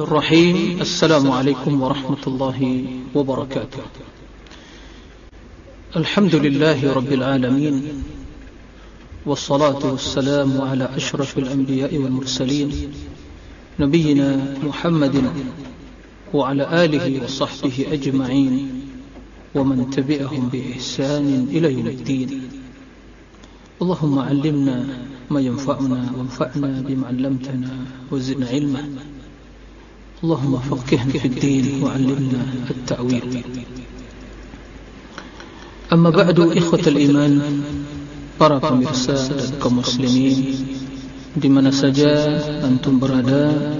الرحيم. السلام عليكم ورحمة الله وبركاته. الحمد لله رب العالمين والصلاة والسلام على أشرف الأنبياء والمرسلين نبينا محمد وعلى آله وصحبه أجمعين ومن تبعهم بإحسان إلى يوم الدين. اللهم علمنا ما ينفعنا وانفعنا بما علمتنا وزدنا علما. اللهم فقهنا في الدين وعلمنا التأويل أما بعد إخوة الإيمان para pemirsa dan kaum muslimin di mana saja antum berada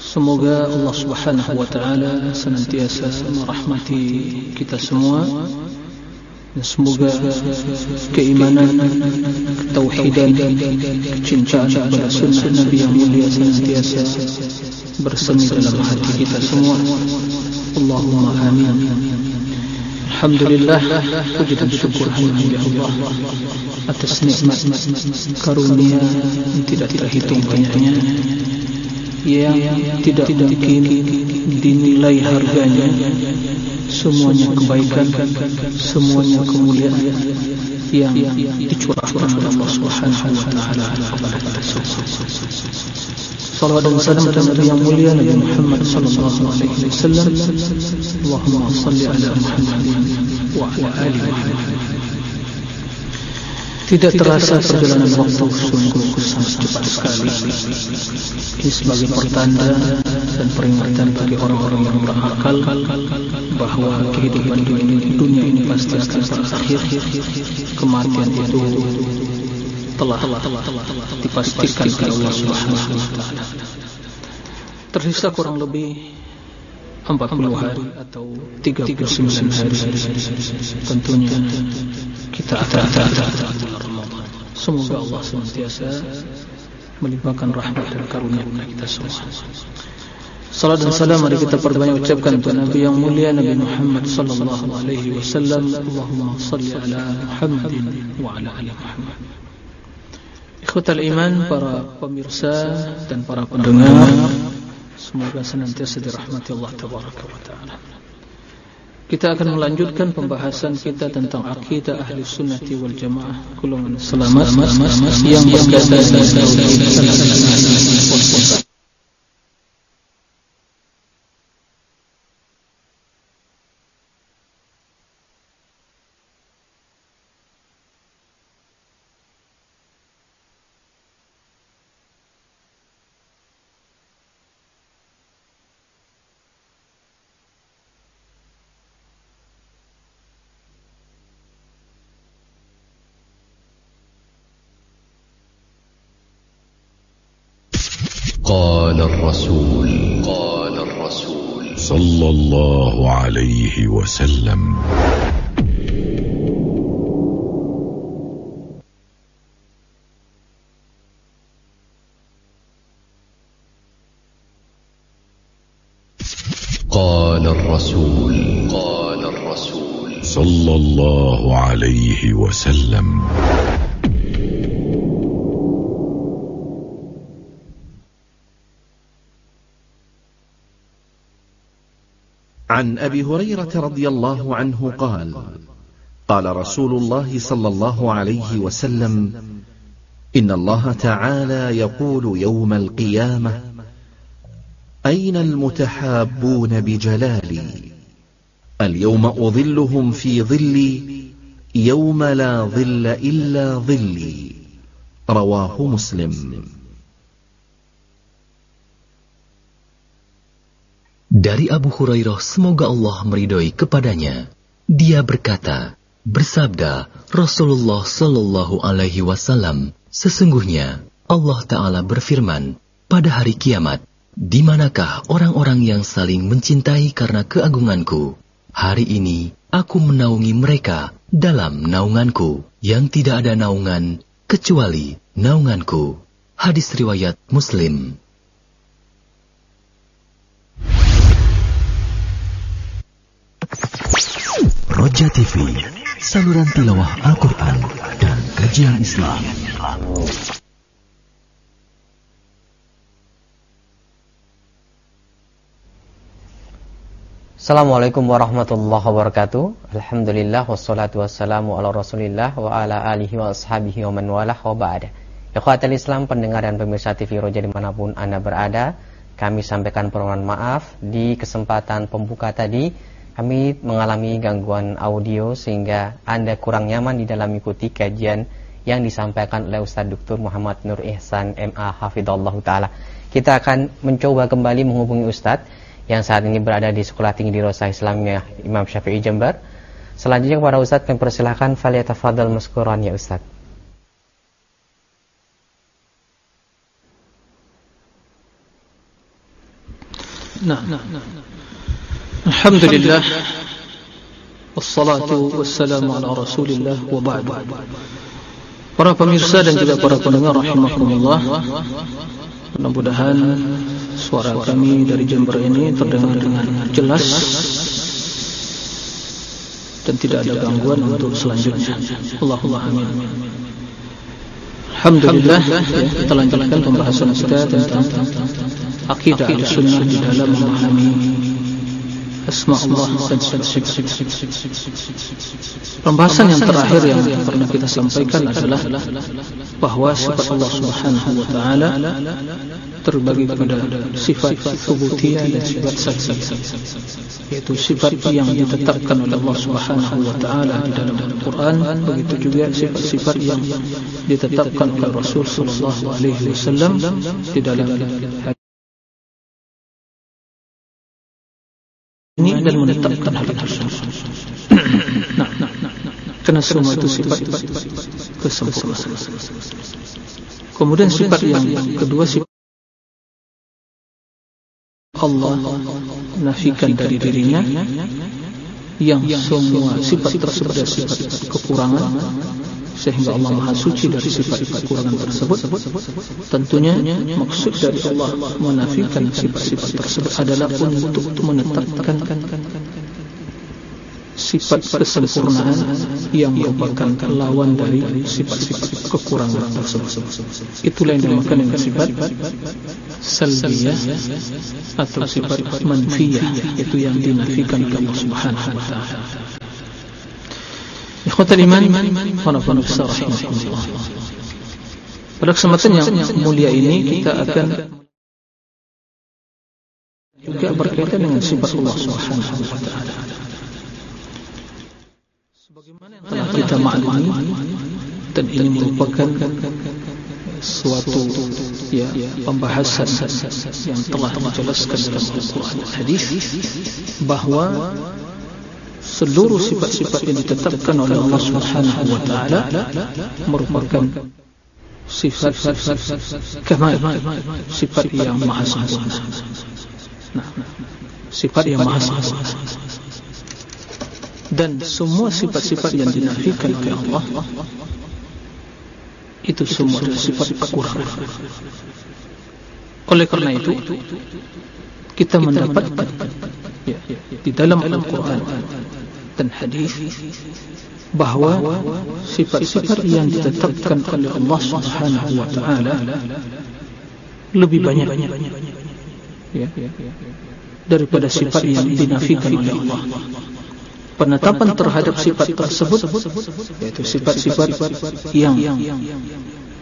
semoga Allah Subhanahu wa taala senantiasa merahmati kita semua dan semoga keimanan ketauhidan kecintaan kepada sunnah Nabi yang mulia senantiasa bersemi dalam hati kita semua. Allahumma amin. Alhamdulillah puji dan syukur hanya Allah atas nikmat karunia yang tidak terhitung banyaknya yang tidak mungkin dinilai harganya semuanya kebaikan semuanya kemuliaan yang dicurahkan oleh Allah Subhanahu wa taala kepada kita semua Salawat dan salam kepada yang mulia Nabi Muhammad sallallahu alaihi wasallam. Allahumma salli ala Muhammad wa ala ali Muhammad. Tidak terasa perjalanan waktu sungguh sangat cepat sekali. Ini sebagai pertanda dan peringatan bagi orang-orang yang berakal bahawa kehidupan dunia ini pasti akan berakhir. Kematian itu telah dipastikan oleh Allah Subhanahu wa taala. Tersisa kurang lebih 40 hari atau 39 hari tentunya kita akan bulan Ramadan. Semoga Allah senantiasa melimpahkan rahmat dan karunia kepada kita semua. Salam dan salam mari kita perbanyak ucapkan kepada Nabi yang mulia Nabi Muhammad sallallahu alaihi wasallam. Allahumma salli ala Muhammadin wa ala ali Muhammad. Ikhwatal iman para pemirsa dan para pendengar semoga senantiasa dirahmati Allah tabaraka wa taala. Kita akan melanjutkan pembahasan kita tentang akidah ahli sunnati wal jamaah golongan selamat yang berkaitan dengan عليه وسلم. قال الرسول. قال الرسول. صلى الله عليه وسلم. عن أبي هريرة رضي الله عنه قال قال رسول الله صلى الله عليه وسلم إن الله تعالى يقول يوم القيامة أين المتحابون بجلالي؟ اليوم أظلهم في ظلي يوم لا ظل إلا ظلي. رواه مسلم. Dari Abu Hurairah semoga Allah meridhoi kepadanya. Dia berkata, bersabda Rasulullah Shallallahu alaihi wasallam, sesungguhnya Allah taala berfirman, pada hari kiamat, di manakah orang-orang yang saling mencintai karena keagunganku? Hari ini aku menaungi mereka dalam naunganku yang tidak ada naungan kecuali naunganku. Hadis riwayat Muslim. Roja TV, saluran tilawah Al-Quran dan kajian Islam. Assalamualaikum warahmatullahi wabarakatuh. Alhamdulillah wassalatu wassalamu ala Rasulillah wa ala alihi wa ashabihi wa man walah wa ba'da. Ikhwatul Islam pendengar dan pemirsa TV Roja di mana pun Anda berada, kami sampaikan permohonan maaf di kesempatan pembuka tadi kami mengalami gangguan audio sehingga Anda kurang nyaman di dalam mengikuti kajian yang disampaikan oleh Ustaz Dr. Muhammad Nur Ihsan MA Hafidhullah Ta'ala. Kita akan mencoba kembali menghubungi Ustaz yang saat ini berada di Sekolah Tinggi di Rosa Islamnya Imam Syafi'i Jember. Selanjutnya kepada Ustaz kami persilahkan faliyatafadhal maskuran ya Ustaz. Nah, nah, nah. Alhamdulillah. Wassalatu wassalamu ala rasulillah wa ba'du. Para pemirsa dan juga para pendengar rahimahumullah Mudah-mudahan suara kami dari Jember ini terdengar dengan jelas dan tidak ada gangguan untuk selanjutnya. Allahumma amin. Alhamdulillah ya, kita lanjutkan pembahasan kita tentang akidah al-sunnah di dalam memahami asma Allah Pembahasan yang terakhir yang pernah kita sampaikan adalah bahwa sifat Allah Subhanahu wa taala terbagi kepada sifat subutiyah dan sifat satiyah yaitu sifat yang ditetapkan oleh Allah Subhanahu wa taala di dalam Al-Qur'an begitu juga sifat-sifat yang ditetapkan oleh Rasul sallallahu alaihi wasallam di dalam ini dan menetapkan hal. Nah, karena semua itu sifat kesempurnaan. Kemudian sifat yang kedua sifat Allah nafikan dari dirinya yang semua sifat tersebut adalah sifat kekurangan sehingga Allah Maha Suci dari sifat-sifat kekurangan tersebut. tentunya maksud dari Allah menafikan sifat-sifat tersebut adalah untuk menetapkan sifat kesempurnaan yang merupakan lawan dari sifat-sifat kekurangan tersebut. itulah yang dinamakan dengan sifat salbiyah atau sifat manfiyah itu yang dinafikan oleh Allah Subhanahu wa taala Ikhwatal iman Para penuhsa rahimahullah Pada kesempatan yang mulia ini Kita akan Juga berkaitan dengan sifat Allah subhanahu wa ta'ala. Sebagaimana yang telah kita maklumi Dan ini merupakan Suatu ya, Pembahasan Yang telah dijelaskan dalam Al-Quran Hadis Bahawa seluruh sifat-sifat yang ditetapkan oleh Allah Subhanahu wa taala merupakan sifat kamal sifat yang maha sempurna. Nah sifat yang maha sempurna. Dan semua sifat-sifat yang dinafikan oleh Allah itu semua adalah sifat kekurangan oleh karena itu kita mendapatkan ya, di dalam Al-Quran dan hadis bahawa sifat-sifat yang ditetapkan oleh Allah Subhanahu wa taala lebih banyak ya. Daripada sifat yang dinafikan oleh Allah. Penetapan terhadap sifat tersebut yaitu sifat-sifat yang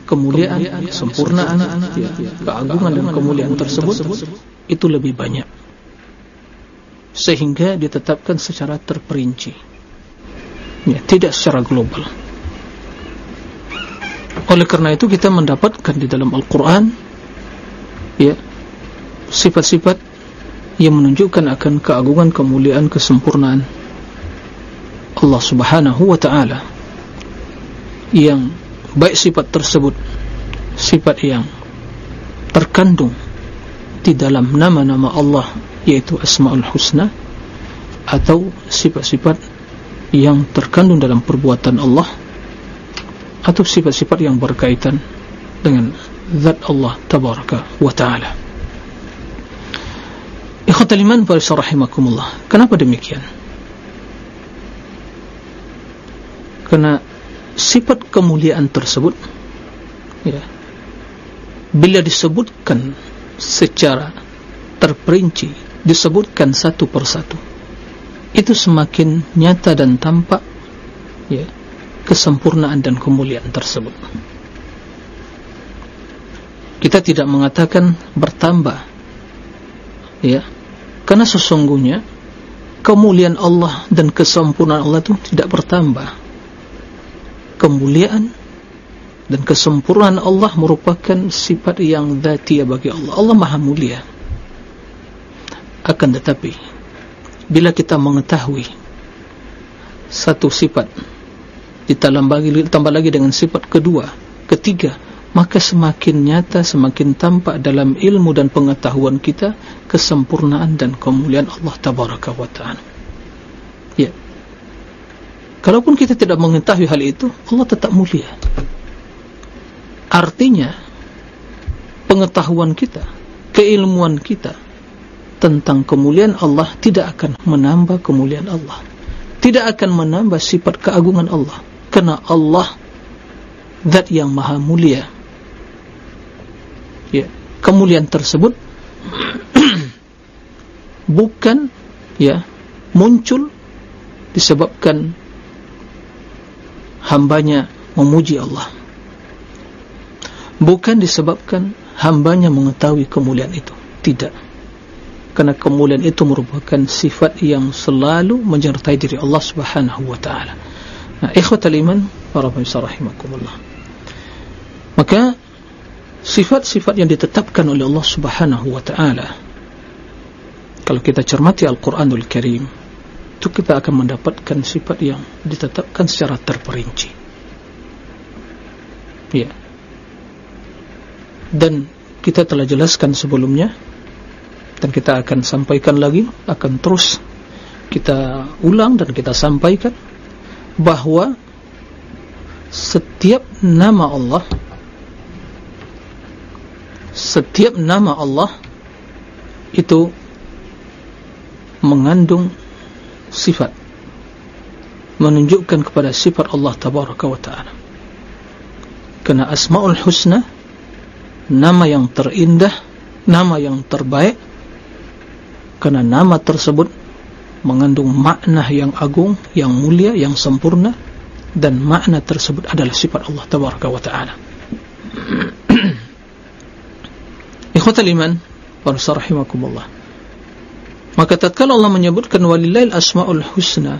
kemuliaan sempurnaan ya, keagungan dan kemuliaan tersebut itu lebih banyak sehingga ditetapkan secara terperinci. Ya, tidak secara global. Oleh karena itu kita mendapatkan di dalam Al-Quran ya sifat-sifat yang menunjukkan akan keagungan kemuliaan kesempurnaan Allah subhanahu wa ta'ala. Yang baik sifat tersebut sifat yang terkandung di dalam nama-nama Allah yaitu Asma'ul Husna atau sifat-sifat yang terkandung dalam perbuatan Allah atau sifat-sifat yang berkaitan dengan zat Allah tabaraka wa ta'ala. Ikhwatal iman rahimakumullah. Kenapa demikian? Kerana sifat kemuliaan tersebut ya, bila disebutkan secara terperinci disebutkan satu persatu itu semakin nyata dan tampak ya kesempurnaan dan kemuliaan tersebut. Kita tidak mengatakan bertambah ya karena sesungguhnya kemuliaan Allah dan kesempurnaan Allah itu tidak bertambah. Kemuliaan dan kesempurnaan Allah merupakan sifat yang dhatia bagi Allah. Allah maha mulia akan tetapi bila kita mengetahui satu sifat ditambah lagi, dengan sifat kedua ketiga maka semakin nyata, semakin tampak dalam ilmu dan pengetahuan kita kesempurnaan dan kemuliaan Allah Tabaraka wa Ta'ala. Ya. Kalaupun kita tidak mengetahui hal itu Allah tetap mulia. Artinya pengetahuan kita keilmuan kita tentang kemuliaan Allah tidak akan menambah kemuliaan Allah. Tidak akan menambah sifat keagungan Allah. Kerana Allah zat yang maha mulia. Ya kemuliaan tersebut bukan ya muncul disebabkan hambanya memuji Allah. Bukan disebabkan hambanya mengetahui kemuliaan itu. Tidak karena kemuliaan itu merupakan sifat yang selalu menyertai diri Allah subhanahu wa ta'ala. Nah ikhwatal iman para pemirsa rahimakumullah. Maka sifat-sifat yang ditetapkan oleh Allah Subhanahu wa taala kalau kita cermati Al-Qur'anul Karim itu kita akan mendapatkan sifat yang ditetapkan secara terperinci. Ya. Dan kita telah jelaskan sebelumnya dan kita akan sampaikan lagi akan terus kita ulang dan kita sampaikan bahawa setiap nama Allah setiap nama Allah itu mengandung sifat menunjukkan kepada sifat Allah tabaraka wa ta'ala. Kerana asma'ul husna nama yang terindah nama yang terbaik kerana nama tersebut mengandung makna yang agung yang mulia, yang sempurna. Dan makna tersebut adalah sifat Allah tabaraka wa ta'ala. Ikhwatal iman rahimakumullah. Maka tatkala Allah menyebutkan Walillail asma'ul husna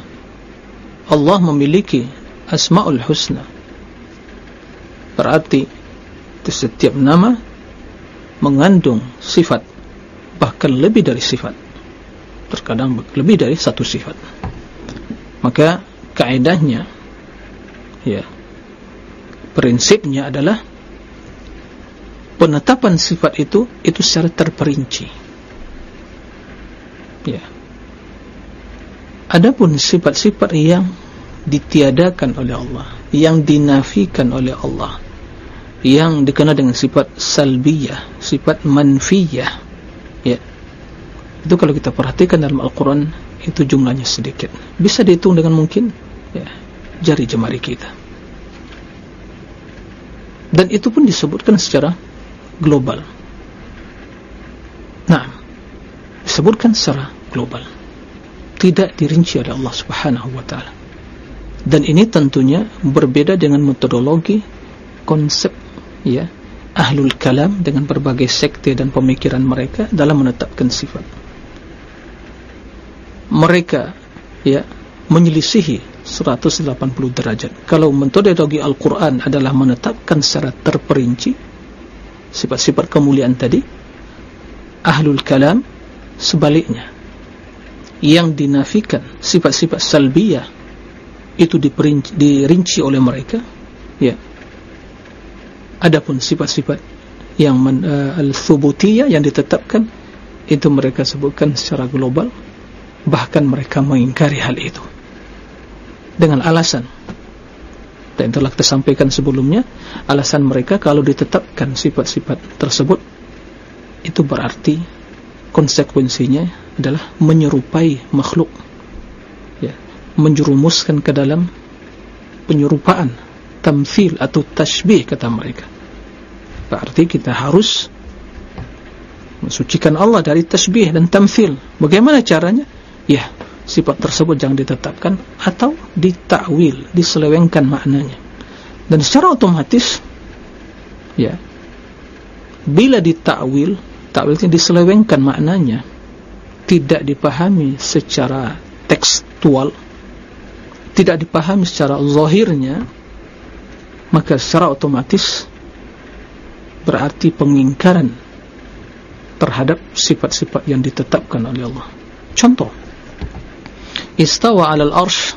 Allah memiliki Asma'ul husna. Berarti setiap nama Mengandung sifat Bahkan lebih dari sifat Terkadang lebih dari satu sifat. Maka Kaedahnya Ya Prinsipnya adalah penetapan sifat itu itu secara terperinci. Ya. Adapun sifat-sifat yang ditiadakan oleh Allah yang dinafikan oleh Allah yang dikenal dengan sifat salbiyah sifat manfiyah ya itu kalau kita perhatikan dalam Al-Quran itu jumlahnya sedikit bisa dihitung dengan mungkin ya, jari jemari kita dan itu pun disebutkan secara global. Nah, disebutkan secara global. Tidak dirinci oleh Allah Subhanahu wa taala. Dan ini tentunya berbeda dengan metodologi konsep ya ahlul kalam dengan berbagai sekte dan pemikiran mereka dalam menetapkan sifat. Mereka ya menyelisihi 180 derajat. Kalau metodologi Al-Quran adalah menetapkan secara terperinci, sifat-sifat kemuliaan tadi ahlul kalam sebaliknya. Yang dinafikan sifat-sifat salbiyah itu diperinci, dirinci oleh mereka ya. Adapun sifat-sifat yang uh, al-thubutiyah yang ditetapkan itu mereka sebutkan secara global bahkan mereka mengingkari hal itu. Dengan alasan. Dan telah kita sampaikan sebelumnya alasan mereka kalau ditetapkan sifat-sifat tersebut itu berarti konsekuensinya adalah menyerupai makhluk. Ya, menjerumuskan ke dalam penyerupaan tamthil atau tashbih kata mereka. Berarti kita harus mensucikan Allah dari tashbih dan tamthil. Bagaimana caranya ya sifat tersebut jangan ditetapkan atau ditakwil, diselewengkan maknanya. Dan secara otomatis ya. Bila ditakwil, takwilnya diselewengkan maknanya tidak dipahami secara tekstual, tidak dipahami secara zahirnya, maka secara otomatis berarti pengingkaran terhadap sifat-sifat yang ditetapkan oleh Allah. Contoh, istawa alal arsh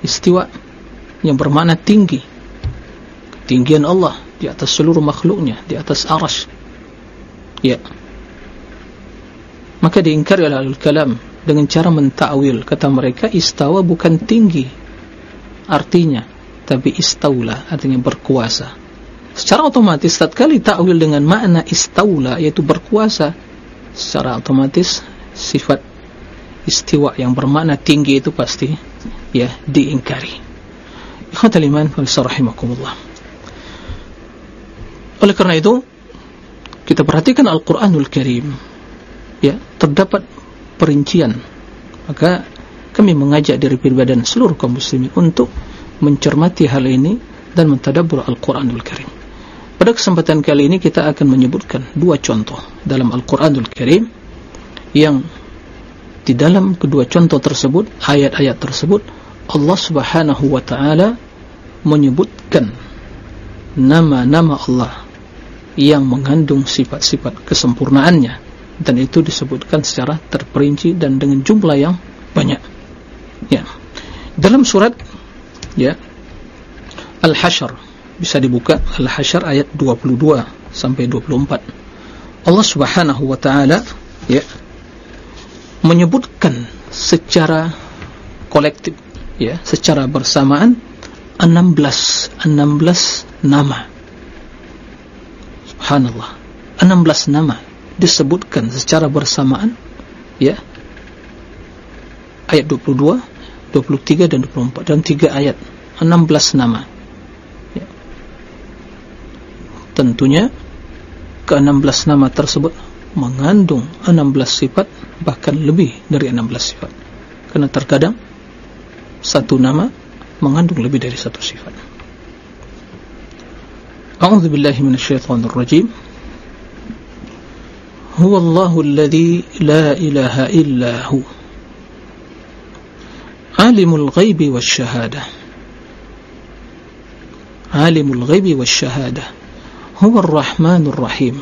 istiwa yang bermakna tinggi. Ketinggian Allah di atas seluruh makhluknya di atas arsh. Ya. Maka diingkari oleh alul kalam dengan cara mentakwil. Kata mereka istawa bukan tinggi. Artinya tapi istaula artinya berkuasa. Secara otomatis tatkala takwil dengan makna istaula yaitu berkuasa secara otomatis sifat istiwa yang bermakna tinggi itu pasti ya diingkari. Ikhwatul iman rahimakumullah. Oleh karena itu kita perhatikan Al-Qur'anul Karim ya terdapat perincian maka kami mengajak dari pribadi dan seluruh kaum muslimin untuk mencermati hal ini dan mentadabbur Al-Qur'anul Karim. Pada kesempatan kali ini kita akan menyebutkan dua contoh dalam Al-Qur'anul Karim yang di dalam kedua contoh tersebut ayat-ayat tersebut Allah subhanahu wa ta'ala menyebutkan nama-nama Allah yang mengandung sifat-sifat kesempurnaannya dan itu disebutkan secara terperinci dan dengan jumlah yang banyak. Ya. Dalam surat ya Al-Hashr bisa dibuka Al-Hashr ayat 22 sampai 24 Allah subhanahu wa ta'ala ya menyebutkan secara kolektif ya secara bersamaan 16 16 nama. Subhanallah. 16 nama disebutkan secara bersamaan ya. Ayat 22 23 dan 24 dan 3 ayat. 16 nama. Ya. tentunya ke-16 nama tersebut mengandung 16 sifat bahkan lebih dari 16 sifat. Karena terkadang satu nama mengandung lebih dari satu sifat. A'udzu billahi minasyaitonir rajim. Huwa Allahu alladhi la ilaha illa hu. Alimul ghaibi wasyahadah Alimul ghaibi wasyahadah Huwa ar-Rahmanur Rahim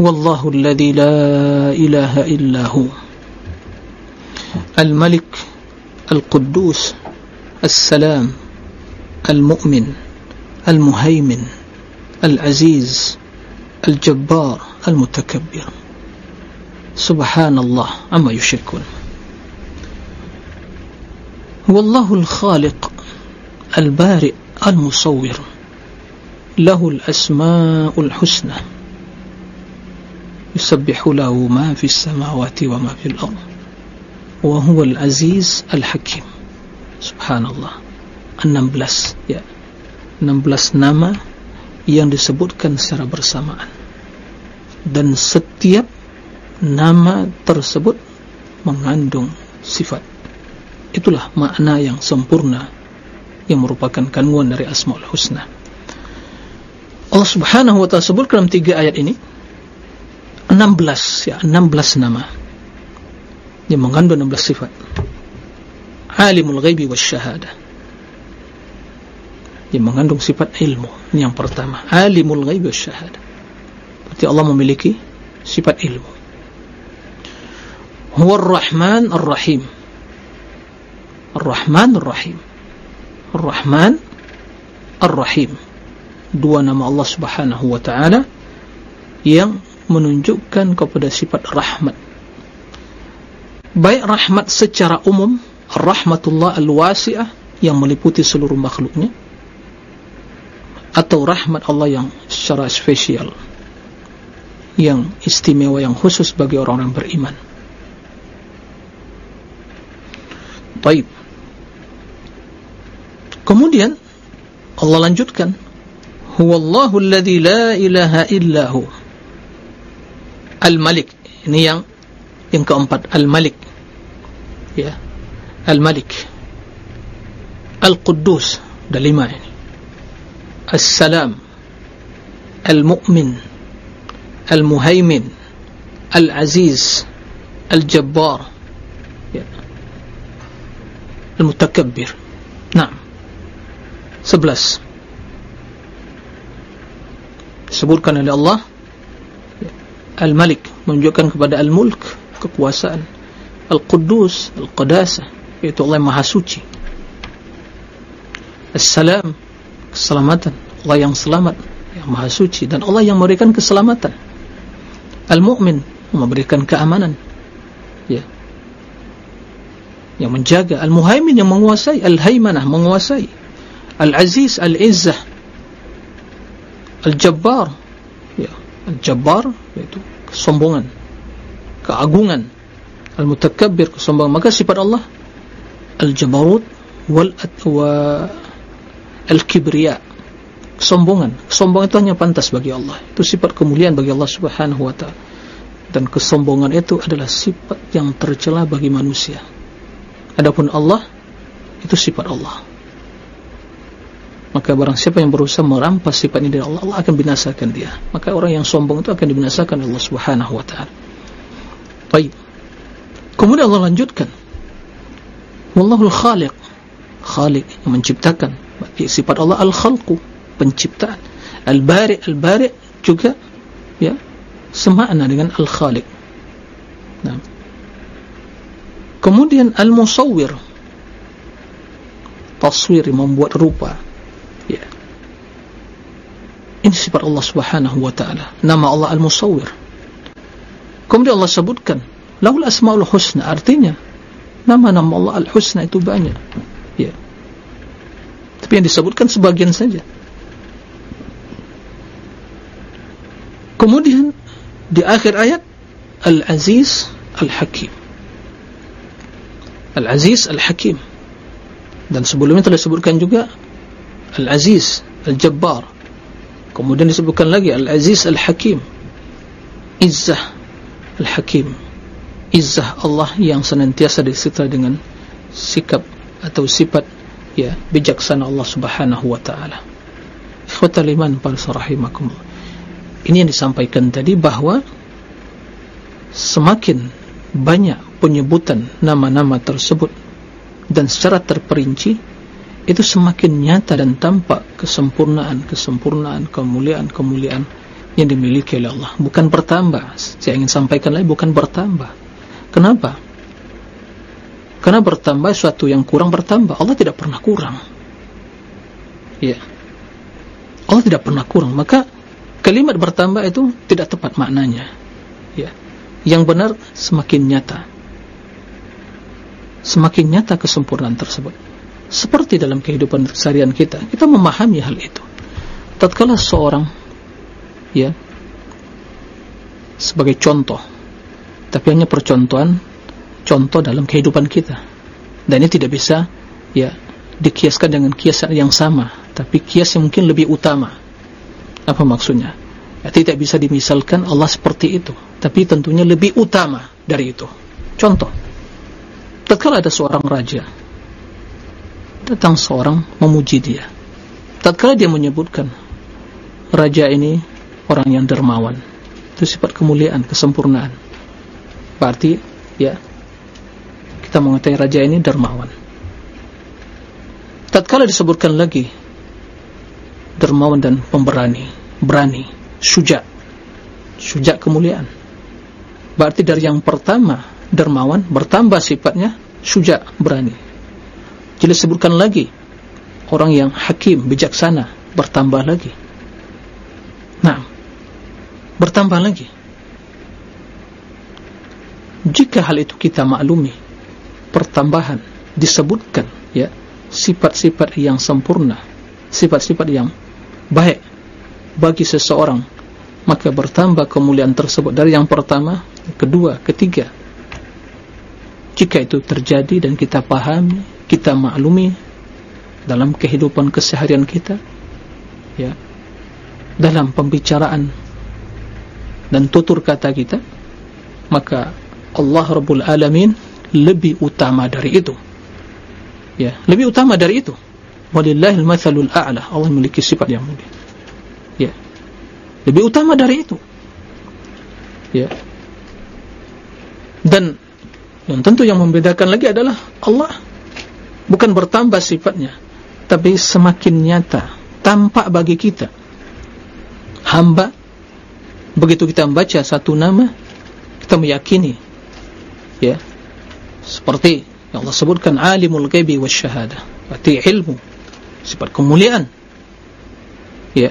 هو الله الذي لا إله إلا هو. الملك القدوس السلام المؤمن المهيمن العزيز الجبار المتكبر. سبحان الله عما يشركون. هو الله الخالق البارئ المصور له الأسماء الحسنى. يسبح له ما في السماوات وما في الأرض وهو العزيز الحكيم سبحان الله 16 ya 16 nama yang disebutkan secara bersamaan dan setiap nama tersebut mengandung sifat itulah makna yang sempurna yang merupakan kandungan dari Asmaul Husna Allah subhanahu wa ta'ala sebut dalam tiga ayat ini 16 ya 16 nama. Yang mengandung 16 sifat. Alimul ghaibi wasyahadah yang mengandung sifat ilmu ini yang pertama. Alimul ghaibi wasyahadah berarti Allah memiliki sifat ilmu. Huwa ar-rahman ar-rahim. Ar-rahman ar-rahim. Ar-rahman ar-rahim. Dua nama Allah subhanahu wa ta'ala yang menunjukkan kepada sifat rahmat. Baik rahmat secara umum rahmatullah al-wasi'ah yang meliputi seluruh makhluknya atau rahmat Allah yang secara spesial yang istimewa yang khusus bagi orang-orang beriman. Baik kemudian Allah lanjutkan huwallahu alladhi la ilaha illahu Al-Malik. Ini yang yang keempat. Al-Malik. Ya. Al-Malik. Al-Quddus. Ada lima ini. As-Salam. Al-Mu'min. Al-Muhaymin. Al-Aziz. Al-Jabbar. Ya. Al-Mutakabbir. Nah Sebelas. Disebutkan oleh Allah. Al-Malik Menunjukkan kepada Al-Mulk Kekuasaan. Al-Quddus Al-Qadasa Iaitu Allah yang Maha Suci. As-Salam Keselamatan. Allah yang selamat Yang Maha Suci. Dan Allah yang memberikan keselamatan. Al-Mu'min Memberikan keamanan. Ya. Yang menjaga. Al-Muhaimin yang menguasai. Al-Haymanah menguasai. Al-Aziz Al-Izzah. Al-Jabbar Al-Jabbar Iaitu kesombongan Keagungan Al-Mutakabbir kesombongan. Maka sifat Allah Al-Jabarut Wal-Atwa Al-Kibriya. Kesombongan. Kesombongan itu hanya pantas bagi Allah. Itu sifat kemuliaan bagi Allah subhanahu wa ta'ala. Dan kesombongan itu adalah sifat yang tercela bagi manusia. Adapun Allah Itu sifat Allah Maka barang siapa yang berusaha merampas sifat ini dari Allah Allah akan binasakan dia. Maka orang yang sombong itu akan dibinasakan oleh Allah subhanahu wa ta'ala. Baik. Kemudian Allah lanjutkan. Wallahul khaliq. Khaliq yang menciptakan sifat Allah al-khalqu penciptaan. Al-bari' al-bari' juga ya semakna dengan al-khaliq. Nah. Kemudian al-musawwir. Taswir membuat rupa ini sifat Allah subhanahu wa ta'ala. Nama Allah al-musawwir. Kemudian Allah sebutkan lahul asma'ul husna artinya nama-nama Allah al-husna itu banyak. Ya. Tapi yang disebutkan sebagian saja. Kemudian di akhir ayat Al-Aziz Al-Hakim. Al-Aziz Al-Hakim. Dan sebelumnya telah disebutkan juga Al-Aziz Al-Jabbar kemudian disebutkan lagi Al-Aziz Al-Hakim Izzah Al-Hakim Izzah Allah yang senantiasa disertai dengan sikap atau sifat ya bijaksana Allah Subhanahu wa taala. Ikhwatal iman rahimakum. Ini yang disampaikan tadi bahwa semakin banyak penyebutan nama-nama tersebut dan secara terperinci itu semakin nyata dan tampak kesempurnaan kesempurnaan kemuliaan kemuliaan yang dimiliki oleh Allah bukan bertambah saya ingin sampaikan lagi bukan bertambah kenapa Karena bertambah suatu yang kurang bertambah. Allah tidak pernah kurang. Ya. Allah tidak pernah kurang. Maka kalimat bertambah itu tidak tepat maknanya. Ya. Yang benar semakin nyata. Semakin nyata kesempurnaan tersebut. Seperti dalam kehidupan seharian kita, kita memahami hal itu. Tatkala seorang ya sebagai contoh tapi hanya percontohan contoh dalam kehidupan kita. Dan ini tidak bisa ya dikiaskan dengan kias yang sama tapi kias yang mungkin lebih utama. Apa maksudnya? Ya, tidak bisa dimisalkan Allah seperti itu tapi tentunya lebih utama dari itu. Contoh. Tatkala ada seorang raja datang seorang memuji dia tatkala dia menyebutkan raja ini orang yang dermawan itu sifat kemuliaan kesempurnaan berarti ya kita mengetahui raja ini dermawan. Tatkala disebutkan lagi dermawan dan pemberani, berani, suja, suja kemuliaan. Berarti dari yang pertama dermawan bertambah sifatnya suja, berani. Jadi sebutkan lagi orang yang hakim, bijaksana bertambah lagi. Nah, bertambah lagi. Jika hal itu kita maklumi, pertambahan disebutkan ya sifat-sifat yang sempurna sifat-sifat yang baik bagi seseorang maka bertambah kemuliaan tersebut dari yang pertama kedua ketiga jika itu terjadi dan kita pahami kita maklumi dalam kehidupan keseharian kita ya dalam pembicaraan dan tutur kata kita maka Allah Rabbul Alamin lebih utama dari itu. Ya lebih utama dari itu. Walillahil mathalul a'la Allah memiliki sifat yang mulia. Ya lebih utama dari itu. Ya. Dan yang tentu yang membedakan lagi adalah Allah bukan bertambah sifatnya tapi semakin nyata tampak bagi kita. Hamba begitu kita membaca satu nama kita meyakini ya seperti yang Allah sebutkan alimul ghaibi wasyahadah berarti ilmu sifat kemuliaan. Ya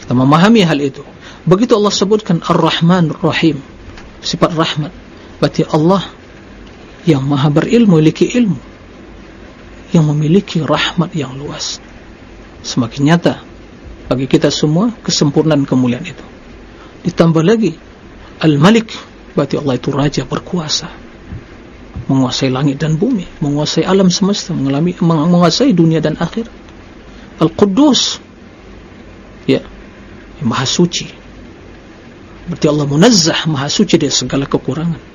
kita memahami hal itu. Begitu Allah sebutkan ar-rahman ar-rahim sifat rahmat. Berarti Allah yang maha berilmu memiliki ilmu yang memiliki rahmat yang luas. Semakin nyata bagi kita semua kesempurnaan kemuliaan itu. Ditambah lagi Al-Malik berarti Allah itu Raja berkuasa. Menguasai langit dan bumi menguasai alam semesta mengalami, menguasai dunia dan akhir Al-Quddus ya Maha Suci. Berarti Allah munazzah Maha Suci dari segala kekurangan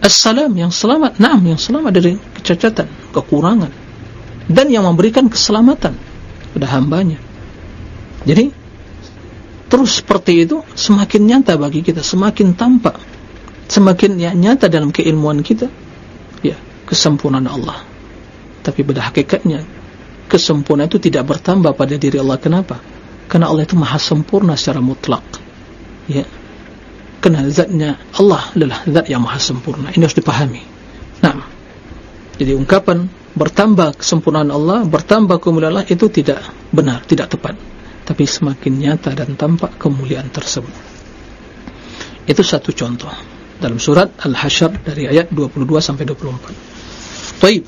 Assalam yang selamat. Naam yang selamat dari kecacatan kekurangan. Dan yang memberikan keselamatan pada hambanya. Jadi terus seperti itu semakin nyata bagi kita semakin tampak semakin ya, nyata dalam keilmuan kita ya kesempurnaan Allah. Tapi pada hakikatnya kesempurnaan itu tidak bertambah pada diri Allah. Kenapa? Karena Allah itu maha sempurna secara mutlak. Ya karena zatnya. Allah adalah zat yang maha sempurna. Ini harus dipahami. Nah jadi ungkapan bertambah kesempurnaan Allah bertambah kemuliaan Allah itu tidak benar tidak tepat. Tapi semakin nyata dan tampak kemuliaan tersebut. Itu satu contoh. Dalam surat Al-Hasyr dari ayat 22 sampai 24 baik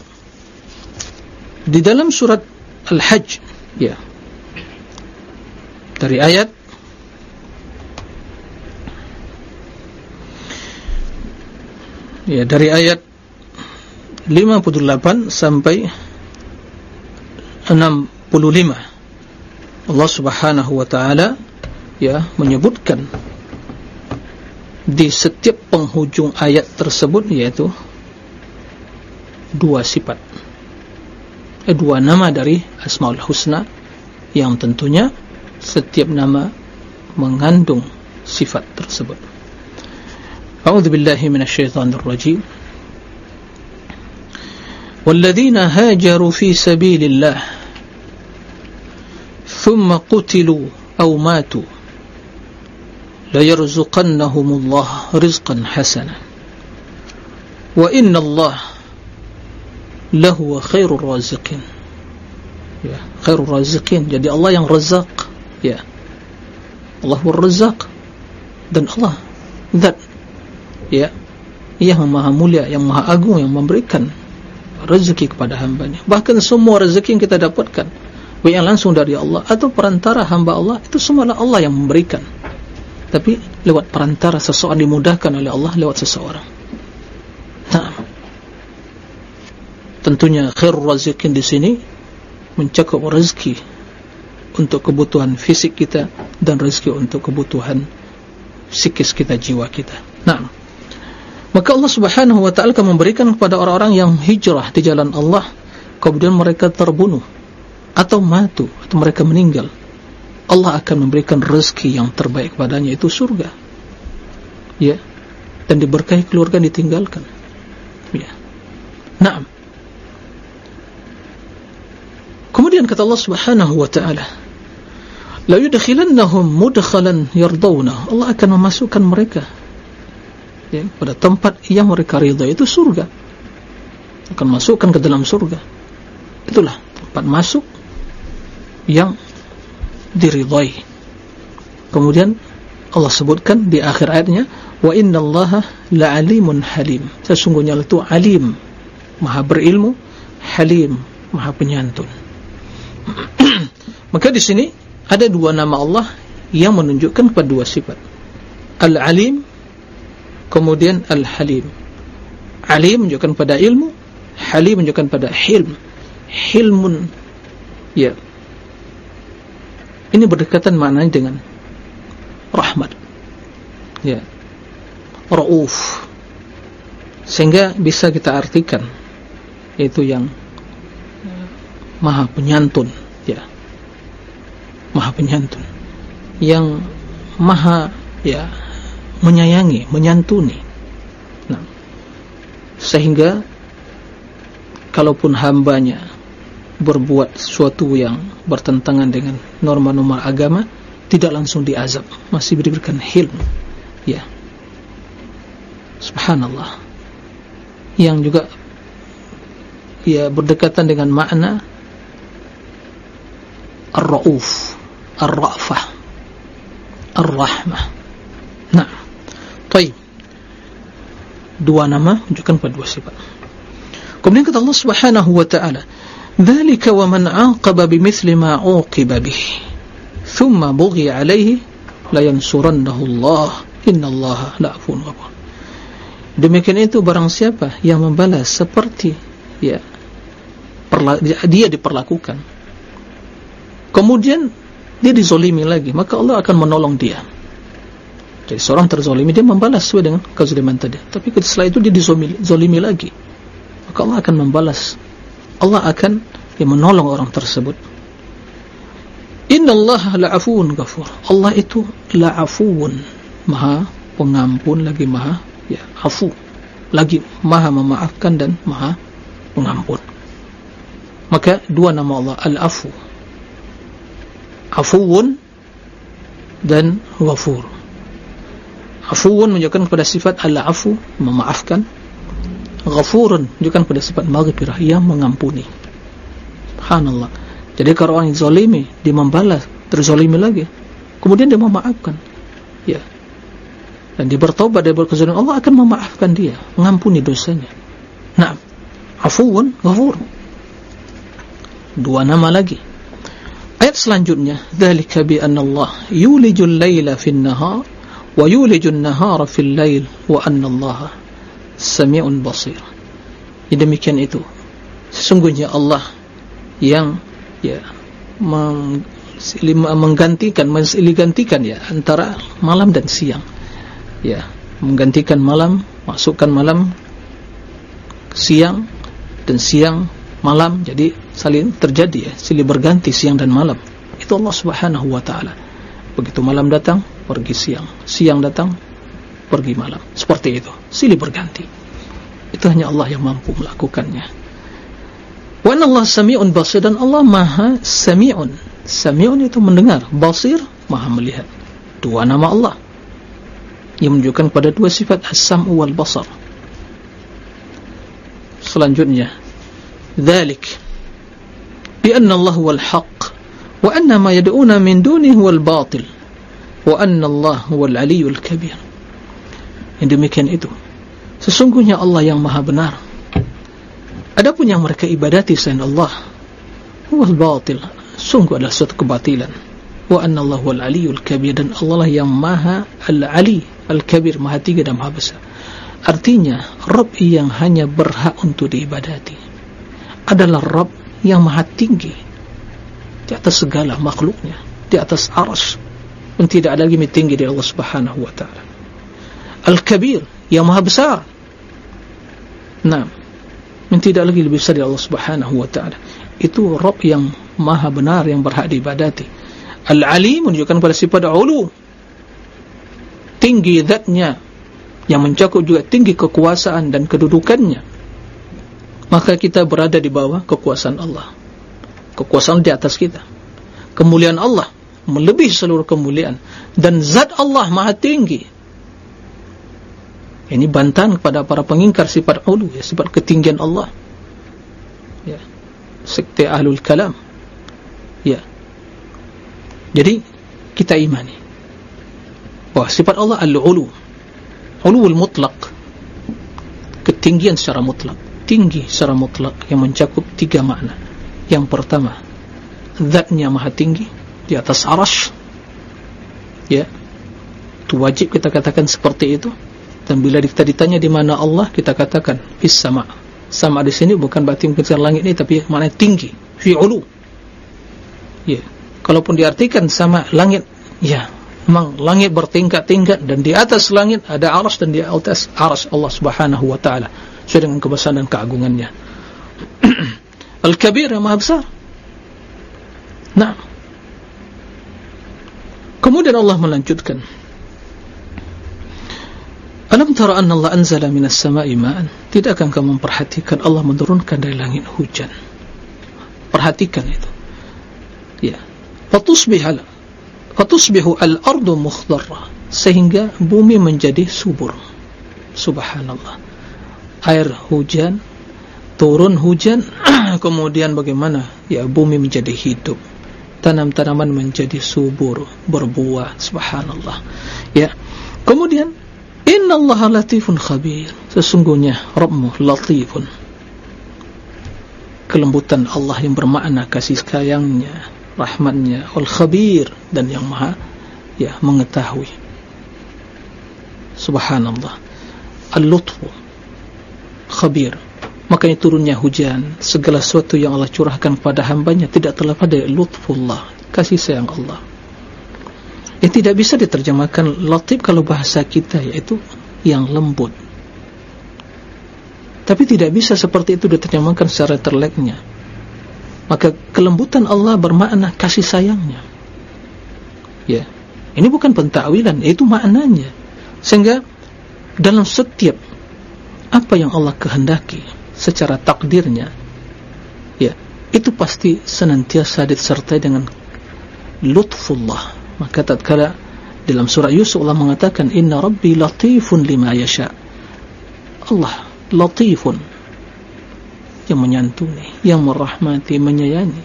di dalam surat Al-Hajj ya. Dari ayat ya dari ayat 58 sampai 65 Allah Subhanahu wa taala ya menyebutkan di setiap penghujung ayat tersebut yaitu dua sifat. Eh, dua nama dari Asmaul Husna yang tentunya setiap nama mengandung sifat tersebut أعوذ بالله من الشيطان الرجيم. والذين هاجروا في سبيل الله ثم قتلوا أو ماتوا ليرزقنهم الله رزقا حسنا. وإن الله لهو خير الرازقين. خير الرازقين. Jadi Allah yang rezak ya. هو الرزاق dan Allah that ya yang maha mulia yang maha agung yang memberikan rezeki kepada hambanya. Bahkan semua rezeki yang kita dapatkan baik yang langsung dari Allah atau perantara hamba Allah itu semualah Allah yang memberikan. Tapi lewat perantara seseorang dimudahkan oleh Allah lewat seseorang. Nah. Tentunya khair razikin di sini mencakup rezeki untuk kebutuhan fisik kita dan rezeki untuk kebutuhan psikis kita jiwa kita. Nah maka Allah subhanahu wa ta'ala akan memberikan kepada orang-orang yang hijrah di jalan Allah kemudian mereka terbunuh atau matu atau mereka meninggal. Allah akan memberikan rezeki yang terbaik padanya itu surga. Ya. Dan diberkahi keluarga yang ditinggalkan. Ya. Na'am. Kemudian kata Allah subhanahu wa ta'ala la yudkhilannahum mudkhalan yardawna. Allah akan memasukkan mereka ya, pada tempat yang mereka ridha itu surga. Akan masukkan ke dalam surga. Itulah tempat masuk yang diridhai. Kemudian Allah sebutkan di akhir ayatnya wa inna allaha la'alimun halim. Sesungguhnya itu alim. Maha berilmu halim maha penyantun. Maka di sini ada dua nama Allah yang menunjukkan kepada dua sifat. Al-alim kemudian al-halim. Alim menunjukkan pada ilmu halim menunjukkan pada hilm. Hilmun. Ya. Ini berdekatan maknanya dengan rahmat. Ya. Rauf. Sehingga bisa kita artikan itu yang maha penyantun. Ya. Maha penyantun. Yang maha ya menyayangi menyantuni. Nah sehingga kalaupun hambanya berbuat sesuatu yang bertentangan dengan norma-norma agama tidak langsung diazab masih diberikan hilm. Ya. Subhanallah. Yang juga ya berdekatan dengan makna ar-rauf ar-ra'fah ar-rahmah dua nama menunjukkan pada dua sifat kemudian kata Allah subhanahu wa ta'ala ذلك ومن عاقب بمثل ما عوقب به ثم بغي عليه لينصرنه الله إن الله لعفو غفور demikian itu barang siapa yang membalas seperti ya dia diperlakukan kemudian dia dizolimi lagi maka Allah akan menolong dia jadi seorang terzolimi dia membalas sesuai dengan kezoliman tadi. Tapi setelah itu dia dizolimi lagi. Maka Allah akan membalas. Allah akan ya, menolong orang tersebut. Inna Allah la'afuun gafur Allah itu la'afuun maha pengampun lagi maha ya, afu lagi maha memaafkan dan maha pengampun. Maka dua nama Allah al-afu. Afuun dan gafur afuun menunjukkan kepada sifat al-afu memaafkan. Ghafurun juga pada sifat maghfirah yang mengampuni. Subhanallah. Jadi kalau orang zalimi dia membalas terzalimi lagi. Kemudian dia memaafkan. Ya. Dan dia bertobat dari berkezaliman Allah akan memaafkan dia mengampuni dosanya. Nah afuun ghafur. Dua nama lagi. Ayat selanjutnya. Dzalika bi anna Allah yulijul laila fin nahar nahara fil lail wa anna Allah sami'un basir ya, demikian itu. Sesungguhnya Allah yang ya meng, menggantikan menggantikan ya antara malam dan siang. Ya menggantikan malam masukkan malam siang dan siang malam. Jadi saling terjadi ya silih berganti siang dan malam. Itu Allah subhanahu wa ta'ala. Begitu malam datang pergi siang. Siang datang pergi malam. Seperti itu. Silih berganti. Itu hanya Allah yang mampu melakukannya. Wa Allah sami'un basir dan Allah maha sami'un. Sami'un itu mendengar basir maha melihat. Dua nama Allah. Yang menunjukkan pada dua sifat as-sam'u wal basar. Selanjutnya dhalik. Bi anna Allah wal haq wa anna ma yad'una min dunihi wal batil wa anna Allah wal aliyyul kabir. Yang demikian itu. Sesungguhnya Allah yang maha benar. Adapun yang mereka ibadati selain Allah wal batil. Sungguh adalah suatu kebatilan. Wa anna Allah wal aliyul kabir. Dan Allah lah yang maha al-ali al-kabir maha tinggi dan maha besar. Artinya Rabb yang hanya berhak untuk diibadati adalah Rabb yang maha tinggi di atas segala makhluknya di atas aras pun tidak ada lagi tinggi dari Allah subhanahu wa ta'ala. Al-Kabir yang maha besar. Nah yang tidak lagi lebih besar dari Allah subhanahu wa ta'ala. Itu Rabb yang maha benar yang berhak diibadati. Al-Alim menunjukkan pada sifat ulu tinggi zatnya. Yang mencakup juga tinggi kekuasaan dan kedudukannya. Maka kita berada di bawah kekuasaan Allah. Kekuasaan di atas kita. Kemuliaan Allah melebihi seluruh kemuliaan dan zat Allah maha tinggi ini bantahan kepada para pengingkar sifat ulu, ya, sifat ketinggian Allah. Ya. Sekte ahlul kalam. Ya. Jadi, kita imani. Bahawa sifat Allah al-ulu. Uluul mutlak. Ketinggian secara mutlak. Tinggi secara mutlak yang mencakup tiga makna. Yang pertama, zatnya maha tinggi di atas arash. Ya. Itu wajib kita katakan seperti itu. Dan bila kita ditanya di mana Allah, kita katakan fis sama. Sama di sini bukan berarti mengejar langit ini, tapi maknanya tinggi, fi ulu. Ya, kalaupun diartikan sama langit, ya Memang langit bertingkat-tingkat dan di atas langit ada aras dan di atas aras Allah Subhanahu wa taala sesuai dengan kebesaran dan keagungannya. Al-Kabir yang Maha Besar. Nah. Kemudian Allah melanjutkan. Alam tara anna Allah anzala minas sama'i ma'an? Tidakkah kamu memperhatikan Allah menurunkan dari langit hujan? Perhatikan itu. Ya. Fatusbihal fatusbihu al-ardu mukhdarra sehingga bumi menjadi subur subhanallah air hujan turun hujan kemudian bagaimana ya bumi menjadi hidup tanam-tanaman menjadi subur berbuah subhanallah. Ya. Kemudian innallaha latifun khabir. Sesungguhnya rabbmu latifun. Kelembutan Allah yang bermakna kasih sayangnya rahmatnya al khabir dan yang maha ya mengetahui. Subhanallah. Al lutfu khabir makanya turunnya hujan segala sesuatu yang Allah curahkan kepada hambanya tidak terlepas dari lutfullah kasih sayang Allah. Yang tidak bisa diterjemahkan latif kalau bahasa kita yaitu yang lembut. Tapi tidak bisa seperti itu diterjemahkan secara terleknya. Maka kelembutan Allah bermakna kasih sayangnya. Ya. Ini bukan pentakwilan itu maknanya. Sehingga dalam setiap apa yang Allah kehendaki secara takdirnya ya itu pasti senantiasa disertai dengan lutfullah maka tatkala dalam surah Yusuf Allah mengatakan inna rabbi latifun lima yasha Allah latifun yang menyantuni, yang merahmati, menyayangi.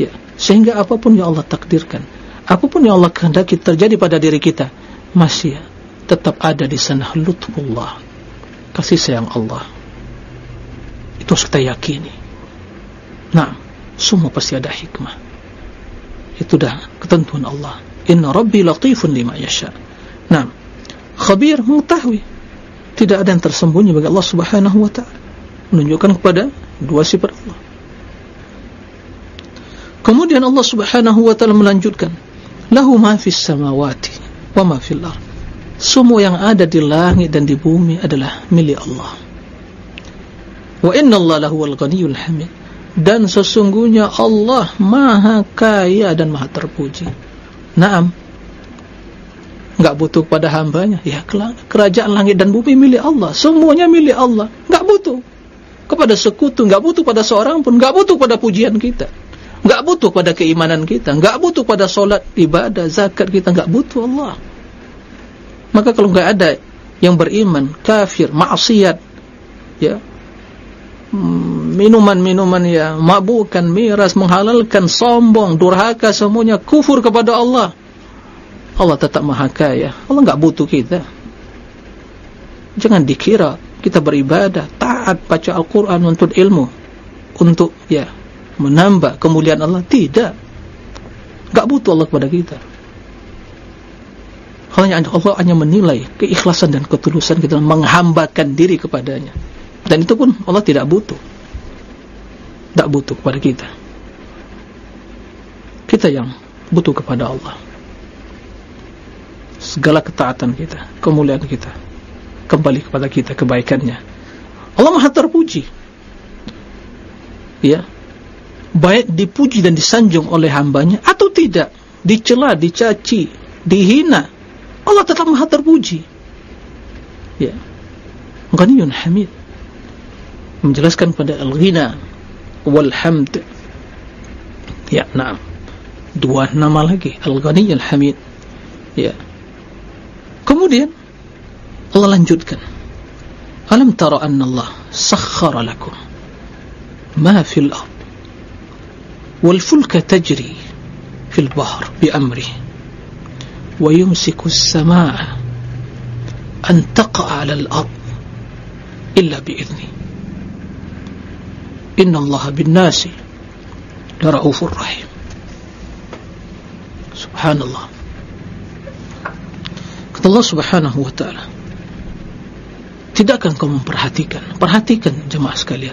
Ya, sehingga apapun yang Allah takdirkan, apapun yang Allah kehendaki terjadi pada diri kita, masih tetap ada di sana lutfullah, kasih sayang Allah. Itu kita yakini. Nah, semua pasti ada hikmah. Itu dah ketentuan Allah. Inna Rabbi latifun lima yasha. Nah, khabir mengetahui. Tidak ada yang tersembunyi bagi Allah Subhanahu wa taala menunjukkan kepada dua sifat Allah. Kemudian Allah Subhanahu wa taala melanjutkan, "Lahu ma fis samawati wa ma fil ardh." Semua yang ada di langit dan di bumi adalah milik Allah. Wa inna Allah lahu al-ghaniyyul hamid. Dan sesungguhnya Allah Maha Kaya dan Maha Terpuji. Naam. Enggak butuh pada hambanya. Ya, kerajaan langit dan bumi milik Allah. Semuanya milik Allah. Enggak butuh kepada sekutu, enggak butuh pada seorang pun, enggak butuh pada pujian kita. Enggak butuh pada keimanan kita, enggak butuh pada solat, ibadah, zakat kita, enggak butuh Allah. Maka kalau enggak ada yang beriman, kafir, maksiat, ya, minuman-minuman ya, mabukan, miras, menghalalkan, sombong, durhaka, semuanya kufur kepada Allah. Allah tetap maha kaya. Allah enggak butuh kita. Jangan dikira kita beribadah, taat baca Al-Quran untuk ilmu, untuk ya menambah kemuliaan Allah. Tidak. Tak butuh Allah kepada kita. Hanya Allah hanya menilai keikhlasan dan ketulusan kita menghambakan diri kepadanya. Dan itu pun Allah tidak butuh. Tak butuh kepada kita. Kita yang butuh kepada Allah. Segala ketaatan kita, kemuliaan kita kembali kepada kita kebaikannya. Allah Maha terpuji. Ya. Baik dipuji dan disanjung oleh hambanya atau tidak, dicela, dicaci, dihina, Allah tetap Maha terpuji. Ya. Ghaniyun Hamid menjelaskan pada al-ghina wal hamd. Ya, na'am. Dua nama lagi, al-ghani al-hamid. Ya. Kemudian Allah lanjutkan Alam tara anna Allah sakhara lakum ma fil ard wal fulka tajri fil bahr bi amri wa yumsiku as-samaa an taqa 'ala al-ard illa bi idni inna Allah bin nasi la raufur rahim subhanallah kata Allah subhanahu wa ta'ala Tidakkah kau memperhatikan? Perhatikan jemaah sekalian.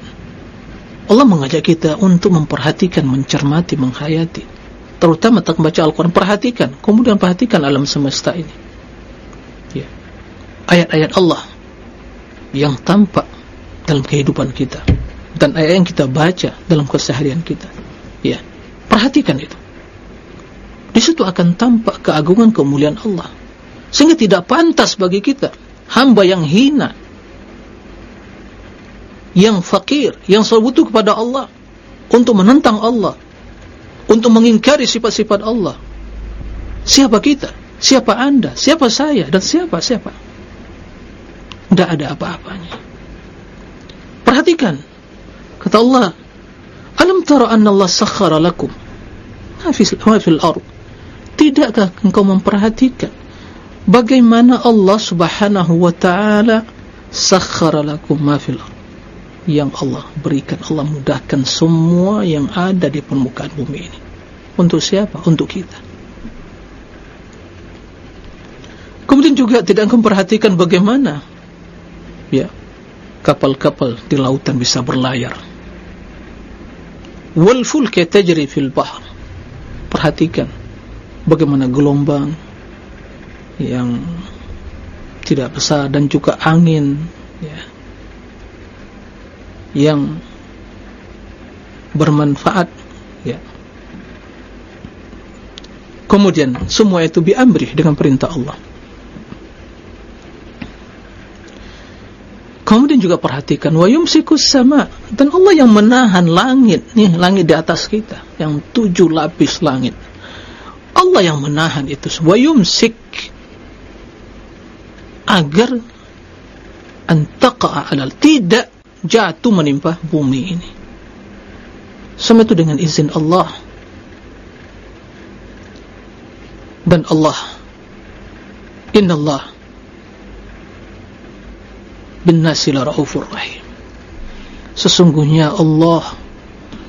Allah mengajak kita untuk memperhatikan, mencermati, menghayati. terutama tak membaca Al-Quran perhatikan kemudian perhatikan alam semesta ini ya ayat-ayat Allah yang tampak dalam kehidupan kita dan ayat yang kita baca dalam keseharian kita ya perhatikan itu di situ akan tampak keagungan kemuliaan Allah sehingga tidak pantas bagi kita hamba yang hina yang fakir yang selalu butuh kepada Allah untuk menentang Allah untuk mengingkari sifat-sifat Allah. Siapa kita? Siapa anda? Siapa saya? Dan siapa? Siapa? Tidak ada apa-apanya. Perhatikan. Kata Allah, Alam tara anna Allah sakhara lakum. Ma fil ard. Tidakkah engkau memperhatikan bagaimana Allah Subhanahu wa taala sakhara lakum ma fil ard? yang Allah berikan Allah mudahkan semua yang ada di permukaan bumi ini untuk siapa? untuk kita kemudian juga tidak akan perhatikan bagaimana ya kapal-kapal di lautan bisa berlayar wal fulka tajri fil bahr. Perhatikan bagaimana gelombang yang tidak besar dan juga angin ya yang bermanfaat ya. Kemudian semua itu diambil dengan perintah Allah kemudian juga perhatikan wa yumsikus sama. Dan Allah yang menahan langit nih langit di atas kita yang tujuh lapis langit. Allah yang menahan itu. Wa yumsik agar antaqa alal tidak jatuh menimpa bumi ini. Semua itu dengan izin Allah. Dan Allah inna Allah bin nasila ra'ufur rahim. Sesungguhnya Allah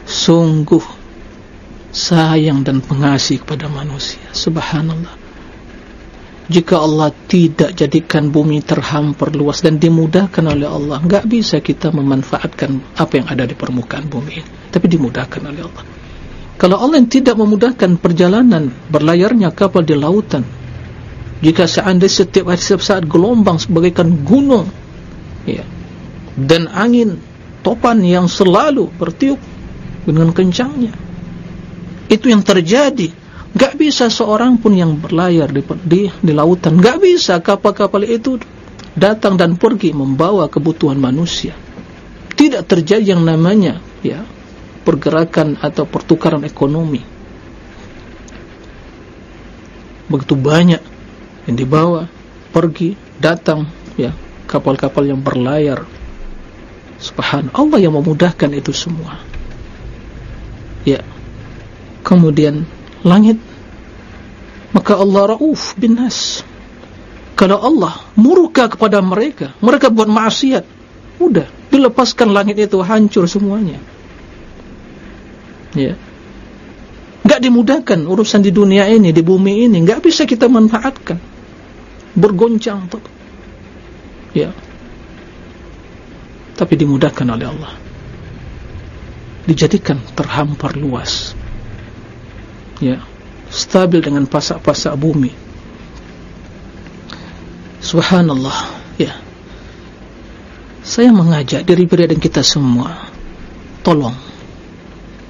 sungguh sayang dan pengasih kepada manusia. Subhanallah. Jika Allah tidak jadikan bumi terhampar luas dan dimudahkan oleh Allah enggak bisa kita memanfaatkan apa yang ada di permukaan bumi tapi dimudahkan oleh Allah. Kalau Allah yang tidak memudahkan perjalanan berlayarnya kapal di lautan jika seandainya setiap hari setiap saat gelombang sebagaikan gunung ya, dan angin topan yang selalu bertiup dengan kencangnya itu yang terjadi Gak bisa seorang pun yang berlayar di, di, di lautan. Gak bisa kapal-kapal itu datang dan pergi membawa kebutuhan manusia. Tidak terjadi yang namanya ya pergerakan atau pertukaran ekonomi. Begitu banyak yang dibawa, pergi, datang ya kapal-kapal yang berlayar. Subhanallah Allah yang memudahkan itu semua. Ya. Kemudian langit maka Allah rauf bin nas kalau Allah murka kepada mereka mereka buat maksiat udah dilepaskan langit itu hancur semuanya ya enggak dimudahkan urusan di dunia ini di bumi ini enggak bisa kita manfaatkan bergoncang tuh ya. Tapi dimudahkan oleh Allah. Dijadikan terhampar luas. Ya. Stabil dengan pasak-pasak bumi. Subhanallah. Ya. Saya mengajak diri diri dan kita semua tolong.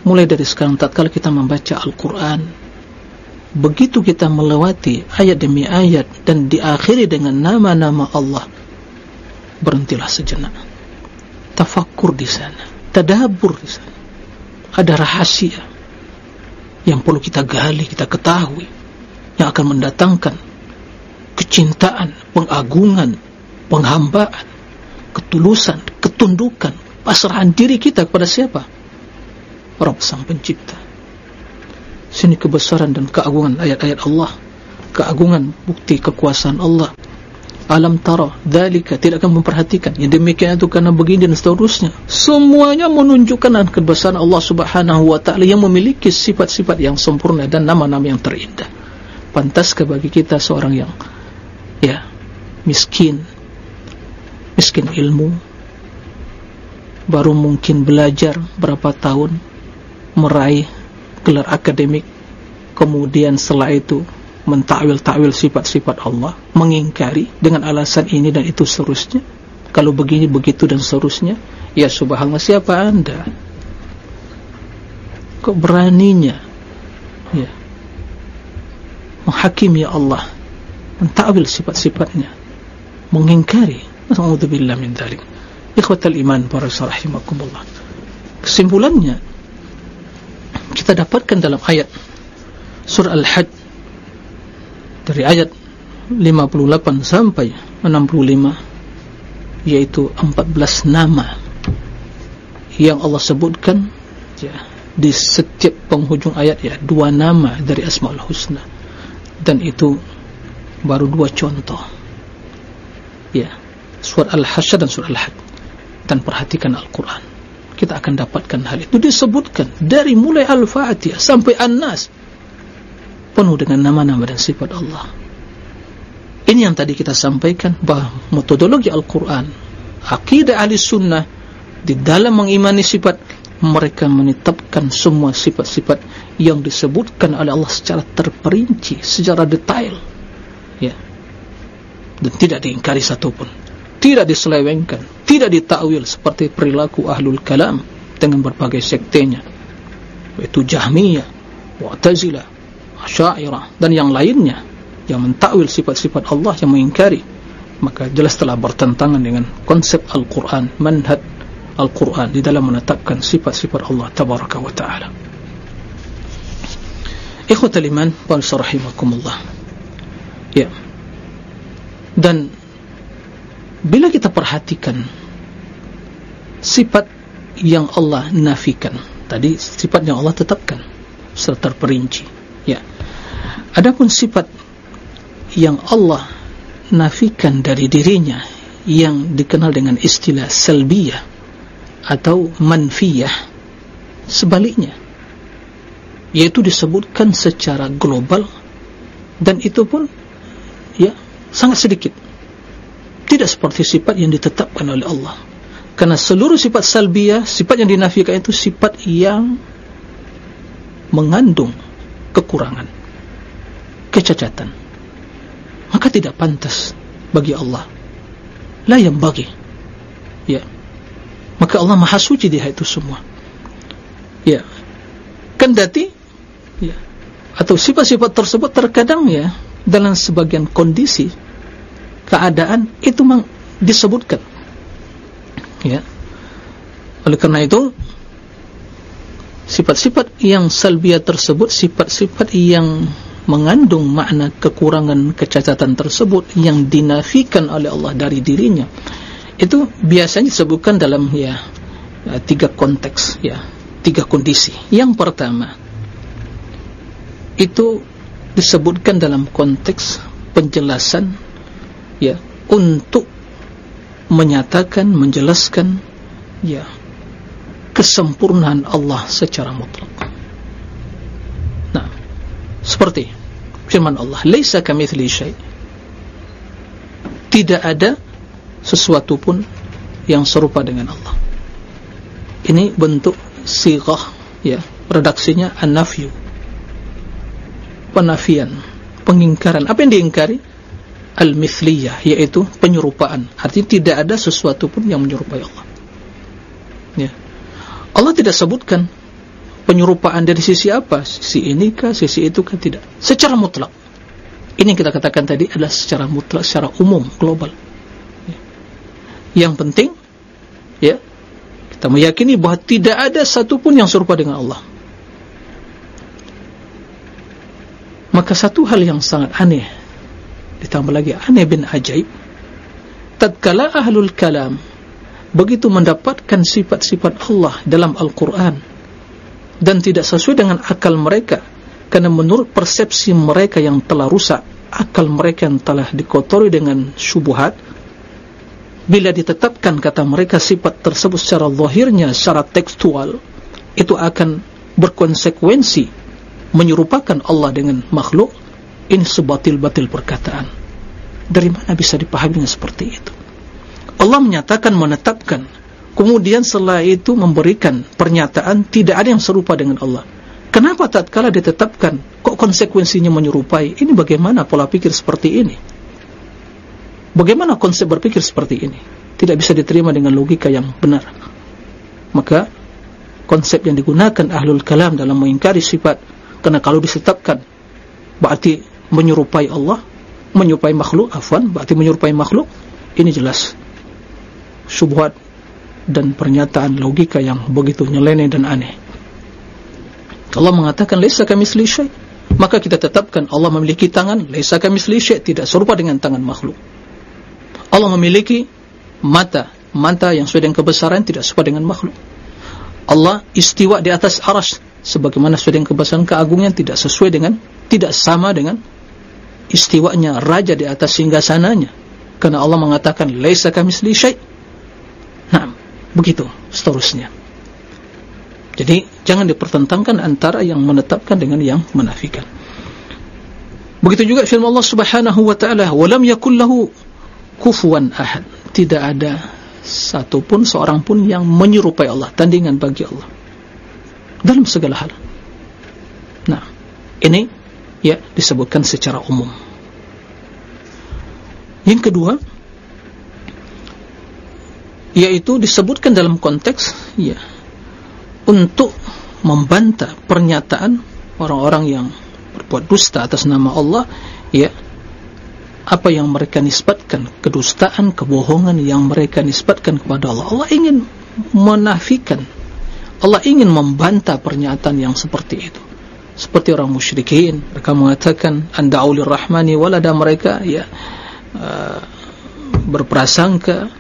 Mulai dari sekarang tatkala kita membaca Al-Quran begitu kita melewati ayat demi ayat dan diakhiri dengan nama-nama Allah berhentilah sejenak tafakkur di sana tadabur di sana ada rahasia yang perlu kita gali, kita ketahui yang akan mendatangkan kecintaan, pengagungan, penghambaan, ketulusan, ketundukan, pasrahan diri kita kepada siapa? Rabb Sang Pencipta. Sini kebesaran dan keagungan ayat-ayat Allah, keagungan bukti kekuasaan Allah alam tara dalika tidak akan memperhatikan. Yang demikian itu karena begini dan seterusnya. Semuanya menunjukkan kebesaran Allah subhanahu wa ta'ala yang memiliki sifat-sifat yang sempurna dan nama-nama yang terindah. Pantas bagi kita seorang yang ya miskin miskin ilmu baru mungkin belajar berapa tahun meraih gelar akademik kemudian setelah itu mentakwil-takwil sifat-sifat Allah mengingkari dengan alasan ini dan itu seterusnya. Kalau begini begitu dan seterusnya ya subhanallah siapa anda? Kok beraninya ya menghakimi Allah mentakwil sifat-sifatnya mengingkari? Naudzubillah min dzalik ikhwatal iman para rahimakumullah. Kesimpulannya kita dapatkan dalam ayat surah al-hajj dari ayat 58 sampai 65 yaitu 14 nama yang Allah sebutkan ya di setiap penghujung ayat ya dua nama dari Asmaul Husna. Dan itu baru dua contoh ya surat Al-Hasyr dan surat Al-Had dan perhatikan Al-Quran kita akan dapatkan hal itu. Disebutkan dari mulai Al-Fatihah sampai An-Nas penuh dengan nama-nama dan sifat Allah. Ini yang tadi kita sampaikan bahawa metodologi Al-Quran akidah ahli sunnah di dalam mengimani sifat mereka menetapkan semua sifat-sifat yang disebutkan oleh Allah secara terperinci, secara detail. Ya. dan tidak diingkari satupun. Tidak diselewengkan, tidak ditakwil seperti perilaku ahlul kalam dengan berbagai sektenya. Yaitu Jahmiyah, Mu'tazilah, Asy'ariyah dan yang lainnya yang mentakwil sifat-sifat Allah yang mengingkari maka jelas telah bertentangan dengan konsep Al-Quran manhaj Al-Quran di dalam menetapkan sifat-sifat Allah Tabaraka wa Ta'ala. Ikhwatal iman Balsarahimakumullah Ya. Dan Bila kita perhatikan Sifat yang Allah nafikan Tadi sifat yang Allah tetapkan Serta terperinci Ya. Adapun sifat Yang Allah Nafikan dari dirinya Yang dikenal dengan istilah Salbiyah atau manfiyah sebaliknya yaitu disebutkan secara global dan itu pun ya sangat sedikit. Tidak seperti sifat yang ditetapkan oleh Allah. Karena seluruh sifat salbiyah sifat yang dinafikan itu sifat yang mengandung kekurangan kecacatan maka tidak pantas bagi Allah. La yang bagi. Ya. Maka Allah maha suci di itu semua. Ya. Kendati ya atau sifat-sifat tersebut terkadang ya dalam sebagian kondisi keadaan itu memang disebutkan. Ya. Oleh karena itu sifat-sifat yang salbiah tersebut sifat-sifat yang mengandung makna kekurangan kecacatan tersebut yang dinafikan oleh Allah dari dirinya. Itu biasanya disebutkan dalam ya, ya tiga konteks ya tiga kondisi. Yang pertama itu disebutkan dalam konteks penjelasan ya untuk menyatakan menjelaskan ya kesempurnaan Allah secara mutlak. Nah seperti firman Allah laisa kamitsli syai. Tidak ada sesuatu pun yang serupa dengan Allah. Ini bentuk sighah ya redaksinya an-nafyu. Penafian pengingkaran. Apa yang diingkari? Al-mithliyah yaitu penyerupaan. Artinya tidak ada sesuatu pun yang menyerupai Allah. Ya Allah tidak sebutkan penyerupaan dari sisi apa. Sisi ini kah sisi itu kah? Tidak. Secara mutlak. Ini kita katakan tadi adalah secara mutlak secara umum global. Yang penting ya kita meyakini bahawa tidak ada satu pun yang serupa dengan Allah. Maka satu hal yang sangat aneh ditambah lagi aneh bin ajaib tatkala ahlul kalam begitu mendapatkan sifat-sifat Allah dalam Al-Quran dan tidak sesuai dengan akal mereka karena menurut persepsi mereka yang telah rusak akal mereka yang telah dikotori dengan syubuhat bila ditetapkan kata mereka sifat tersebut secara zahirnya secara tekstual itu akan berkonsekuensi menyerupakan Allah dengan makhluk. Ini sebatil-batil perkataan. Dari mana bisa dipahami dengan seperti itu Allah menyatakan menetapkan kemudian setelah itu memberikan pernyataan tidak ada yang serupa dengan Allah Kenapa tak kala ditetapkan kok konsekuensinya menyerupai? Ini bagaimana pola pikir seperti ini? Bagaimana konsep berpikir seperti ini? Tidak bisa diterima dengan logika yang benar. Maka konsep yang digunakan ahlul kalam dalam mengingkari sifat karena kalau ditetapkan berarti menyerupai Allah, menyerupai makhluk, afwan, berarti menyerupai makhluk. Ini jelas subhat dan pernyataan logika yang begitu nyeleneh dan aneh. Allah mengatakan laisa kamitsli syai. Maka kita tetapkan Allah memiliki tangan laisa kamitsli syai, tidak serupa dengan tangan makhluk. Allah memiliki mata, mata yang sesuai dengan kebesaran tidak serupa dengan makhluk. Allah istiwa di atas aras sebagaimana sesuai dengan kebesaran keagungan tidak sesuai dengan tidak sama dengan istiwanya raja di atas singgasananya. Karena Allah mengatakan laisa kamitsli syai. Begitu seterusnya. Jadi jangan dipertentangkan antara yang menetapkan dengan yang menafikan. Begitu juga firman Allah Subhanahu wa taala, "Wa lam yakul lahu kufuwan ahad." Tidak ada satu pun seorang pun yang menyerupai Allah, tandingan bagi Allah. Dalam segala hal. Nah, ini ya disebutkan secara umum. Yang kedua, yaitu disebutkan dalam konteks ya untuk membantah pernyataan orang-orang yang berbuat dusta atas nama Allah ya apa yang mereka nisbatkan kedustaan kebohongan yang mereka nisbatkan kepada Allah. Allah ingin menafikan Allah ingin membantah pernyataan yang seperti itu. Seperti orang musyrikin mereka mengatakan anda ulir rahmani walada mereka ya uh, berprasangka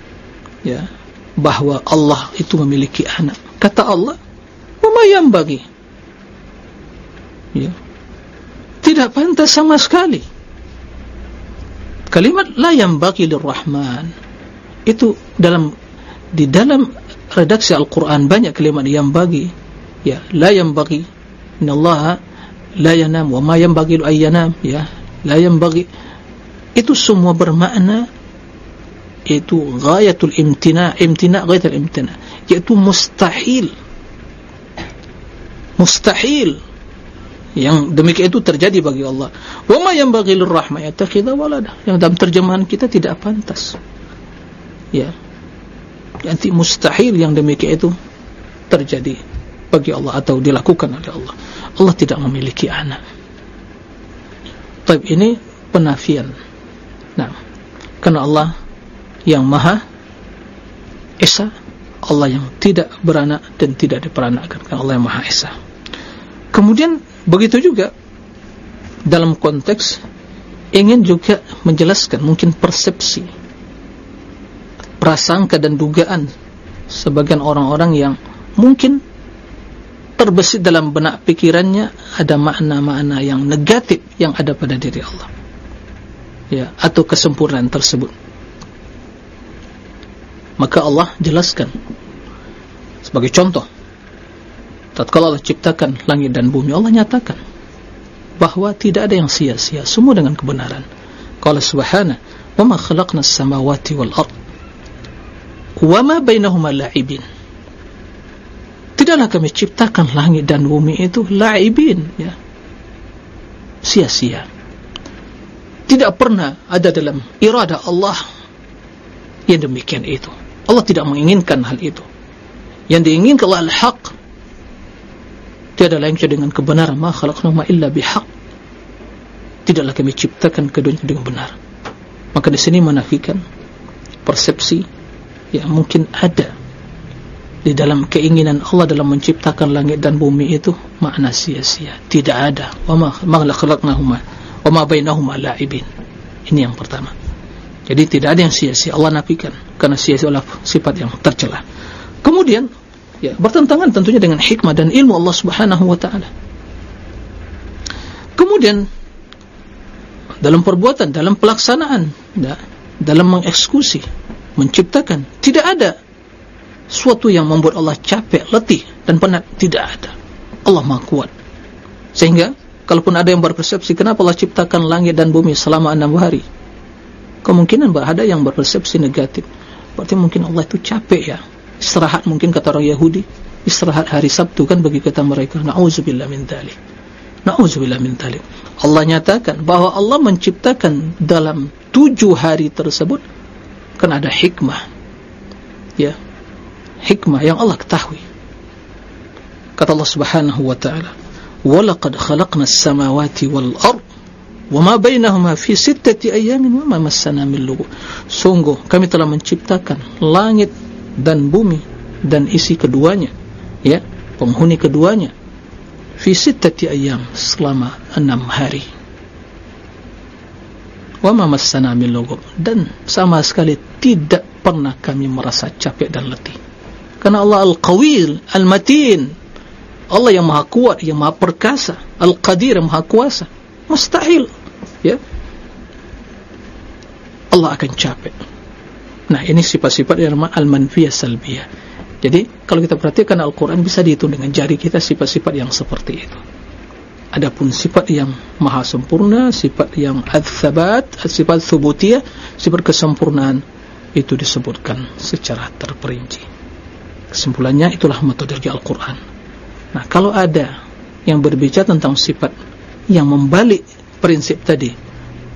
ya bahwa Allah itu memiliki anak. Kata Allah Wama yang bagi. Ya. Tidak pantas sama sekali. Kalimat La yang bagi lirrahman Itu dalam Di dalam redaksi Al-Quran Banyak kalimat yang bagi Ya, la yang bagi Inna Allah La yanam Wama yang bagi lu ayyanam Ya, la yang bagi Itu semua bermakna Itu Ghayatul imtina Imtina ghayatul imtina. Iaitu mustahil. Mustahil. Yang demikian itu terjadi bagi Allah. Wa ma yanbaghi lirrahman yattakhidha walada. Yang dalam terjemahan kita tidak pantas. Ya. Nanti mustahil yang demikian itu terjadi bagi Allah atau dilakukan oleh Allah. Allah tidak memiliki anak. Tapi ini penafian. Nah karena Allah yang maha esa Allah yang tidak beranak dan tidak diperanakkan Allah yang maha esa. Kemudian begitu juga dalam konteks ingin juga menjelaskan mungkin persepsi prasangka dan dugaan sebagian orang-orang yang mungkin terbesit dalam benak pikirannya ada makna-makna yang negatif yang ada pada diri Allah. Ya atau kesempurnaan tersebut maka Allah jelaskan sebagai contoh tatkala Allah ciptakan langit dan bumi Allah nyatakan bahawa tidak ada yang sia-sia semua dengan kebenaran. Qala subhana wa ma khalaqna as-samawati wal ard wa ma bainahuma la'ibin. Tidaklah kami ciptakan langit dan bumi itu la'ibin ya. Sia-sia. Tidak pernah ada dalam irada Allah yang demikian itu Allah tidak menginginkan hal itu. Yang diinginkan Allah al-haq. Tiada lain kecuali dengan kebenaran. Ma khalaqna ma illa bihaq. Tidaklah kami ciptakan keduanya dengan benar. Maka di sini menafikan persepsi yang mungkin ada di dalam keinginan Allah dalam menciptakan langit dan bumi itu makna sia-sia. Tidak ada. Wa ma khalaqnahuma wa ma bainahuma la'ibin. Ini yang pertama jadi tidak ada yang sia-sia Allah nafikan karena sia-sia adalah sifat yang tercela kemudian ya bertentangan tentunya dengan hikmah dan ilmu Allah Subhanahu wa taala. Kemudian dalam perbuatan, dalam pelaksanaan, ya, dalam mengeksekusi, menciptakan, tidak ada suatu yang membuat Allah capek, letih dan penat, tidak ada. Allah Maha Kuat. Sehingga kalaupun ada yang berpersepsi kenapa Allah ciptakan langit dan bumi selama enam hari? Kemungkinan ada yang berpersepsi negatif. Berarti mungkin Allah itu capek ya. Istirahat mungkin kata orang Yahudi. Istirahat hari Sabtu kan bagi kata mereka. Na'udzubillah min dzalik na'udzubillah min dzalik Allah nyatakan bahwa Allah menciptakan dalam tujuh hari tersebut kan ada hikmah. Ya. Hikmah yang Allah ketahui. Kata Allah subhanahu wa ta'ala walaqad khalaqna as-samawati wal-ard wama bainahuma fi sittati ayamin wama massana min lugu sungguh kami telah menciptakan langit dan bumi dan isi keduanya ya penghuni keduanya fi sittati ayam selama enam hari. Wa ma massana min lughub dan sama sekali tidak pernah kami merasa capek dan letih. Karena Allah al-qawil al-matin. Allah yang maha kuat yang maha perkasa. Al-qadir yang maha kuasa. Mustahil ya Allah akan capek nah ini sifat-sifat yang al-manfiyah salbiyah jadi kalau kita perhatikan Al-Quran bisa dihitung dengan jari kita sifat-sifat yang seperti itu Adapun sifat yang maha sempurna, sifat yang adzhabat, sifat thubutiyah, sifat kesempurnaan itu disebutkan secara terperinci. Kesimpulannya itulah metodologi Al-Quran. Nah, kalau ada yang berbicara tentang sifat yang membalik prinsip tadi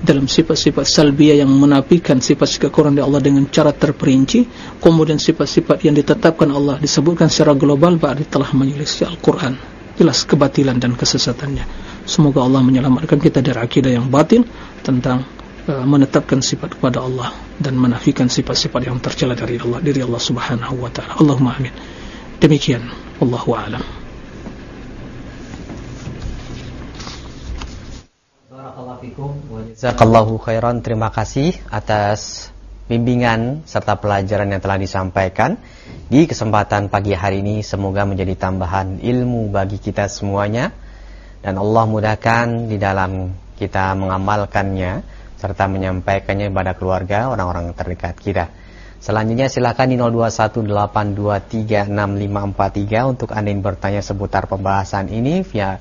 dalam sifat-sifat salbiyah yang menafikan sifat-sifat dari Allah dengan cara terperinci, kemudian sifat-sifat yang ditetapkan Allah disebutkan secara global berarti telah menyelisih Al-Quran jelas kebatilan dan kesesatannya. Semoga Allah menyelamatkan kita dari akidah yang batil tentang uh, menetapkan sifat kepada Allah dan menafikan sifat-sifat yang tercela dari Allah dari Allah Subhanahu wa taala. Allahumma amin. Demikian wallahu a'lam. Fikum jazakallahu khairan. Terima kasih atas bimbingan serta pelajaran yang telah disampaikan di kesempatan pagi hari ini semoga menjadi tambahan ilmu bagi kita semuanya dan Allah mudahkan di dalam kita mengamalkannya serta menyampaikannya kepada keluarga orang-orang terdekat kita. Selanjutnya silakan di 0218236543 untuk Anda yang bertanya seputar pembahasan ini via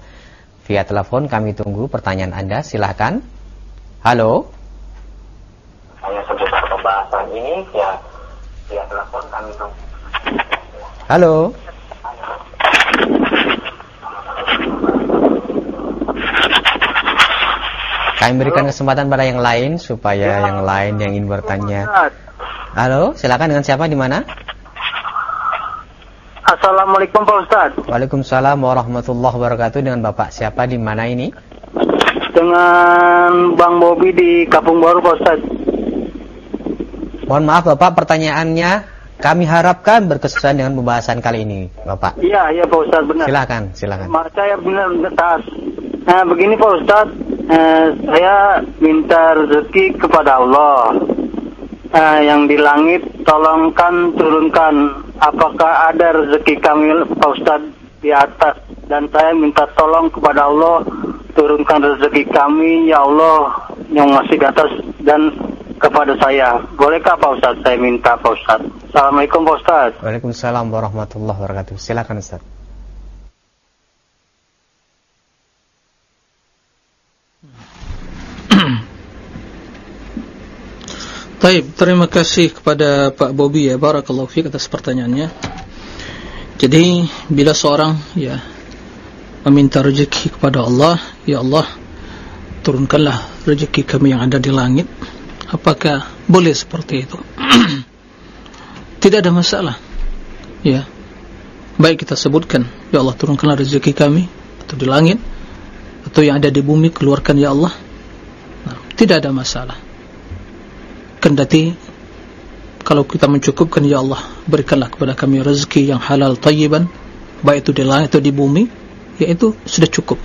via telepon kami tunggu pertanyaan Anda silakan. Halo pembahasan ini ya ya telepon kami Halo. Kami berikan kesempatan pada yang lain supaya ya. yang lain yang ingin bertanya. Halo, silakan dengan siapa di mana? Assalamualaikum Pak Ustaz. Waalaikumsalam warahmatullahi wabarakatuh. Dengan Bapak siapa di mana ini? Dengan Bang Bobi di Kampung Baru Pak Ustaz. Mohon maaf Bapak, pertanyaannya kami harapkan berkesusahan dengan pembahasan kali ini, Bapak. Iya, iya Pak Ustaz, benar. Silakan, silakan. Saya benar benar. Nah, begini Pak Ustaz, eh, saya minta rezeki kepada Allah. Eh, yang di langit, tolongkan turunkan. Apakah ada rezeki kami Pak Ustaz di atas? Dan saya minta tolong kepada Allah turunkan rezeki kami, ya Allah yang masih di atas dan kepada saya. Bolehkah Pak Ustaz saya minta Pak Ustaz? Assalamualaikum Pak Ustaz. Waalaikumsalam warahmatullahi wabarakatuh. Silakan Ustaz. Baik, terima kasih kepada Pak Bobi ya, barakallahu fiik atas pertanyaannya. Jadi, bila seorang ya meminta rezeki kepada Allah, ya Allah, turunkanlah rezeki kami yang ada di langit. Apakah boleh seperti itu? Tidak ada masalah. Ya baik kita sebutkan ya Allah turunkanlah rezeki kami atau di langit atau yang ada di bumi keluarkan ya Allah. Nah, tidak ada masalah kendati kalau kita mencukupkan ya Allah berikanlah kepada kami rezeki yang halal tayyiban baik itu di langit atau di bumi ya itu sudah cukup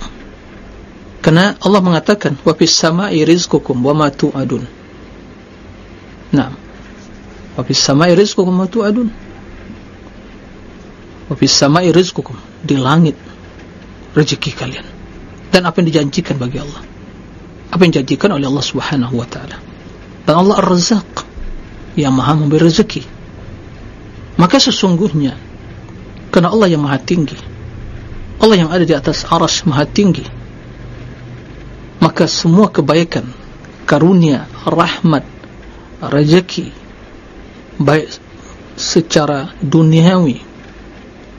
karena Allah mengatakan wa fis sama'i rizqukum wa ma tu'adun Nah, wafis samai rizqukum wa tu'adun. Wafis samai rizqukum di langit rezeki kalian. Dan apa yang dijanjikan bagi Allah? Apa yang dijanjikan oleh Allah Subhanahu wa taala? Dan Allah Ar-Razzaq yang Maha memberi rezeki. Maka sesungguhnya karena Allah yang Maha tinggi, Allah yang ada di atas aras Maha tinggi, maka semua kebaikan, karunia, rahmat, rezeki baik secara duniawi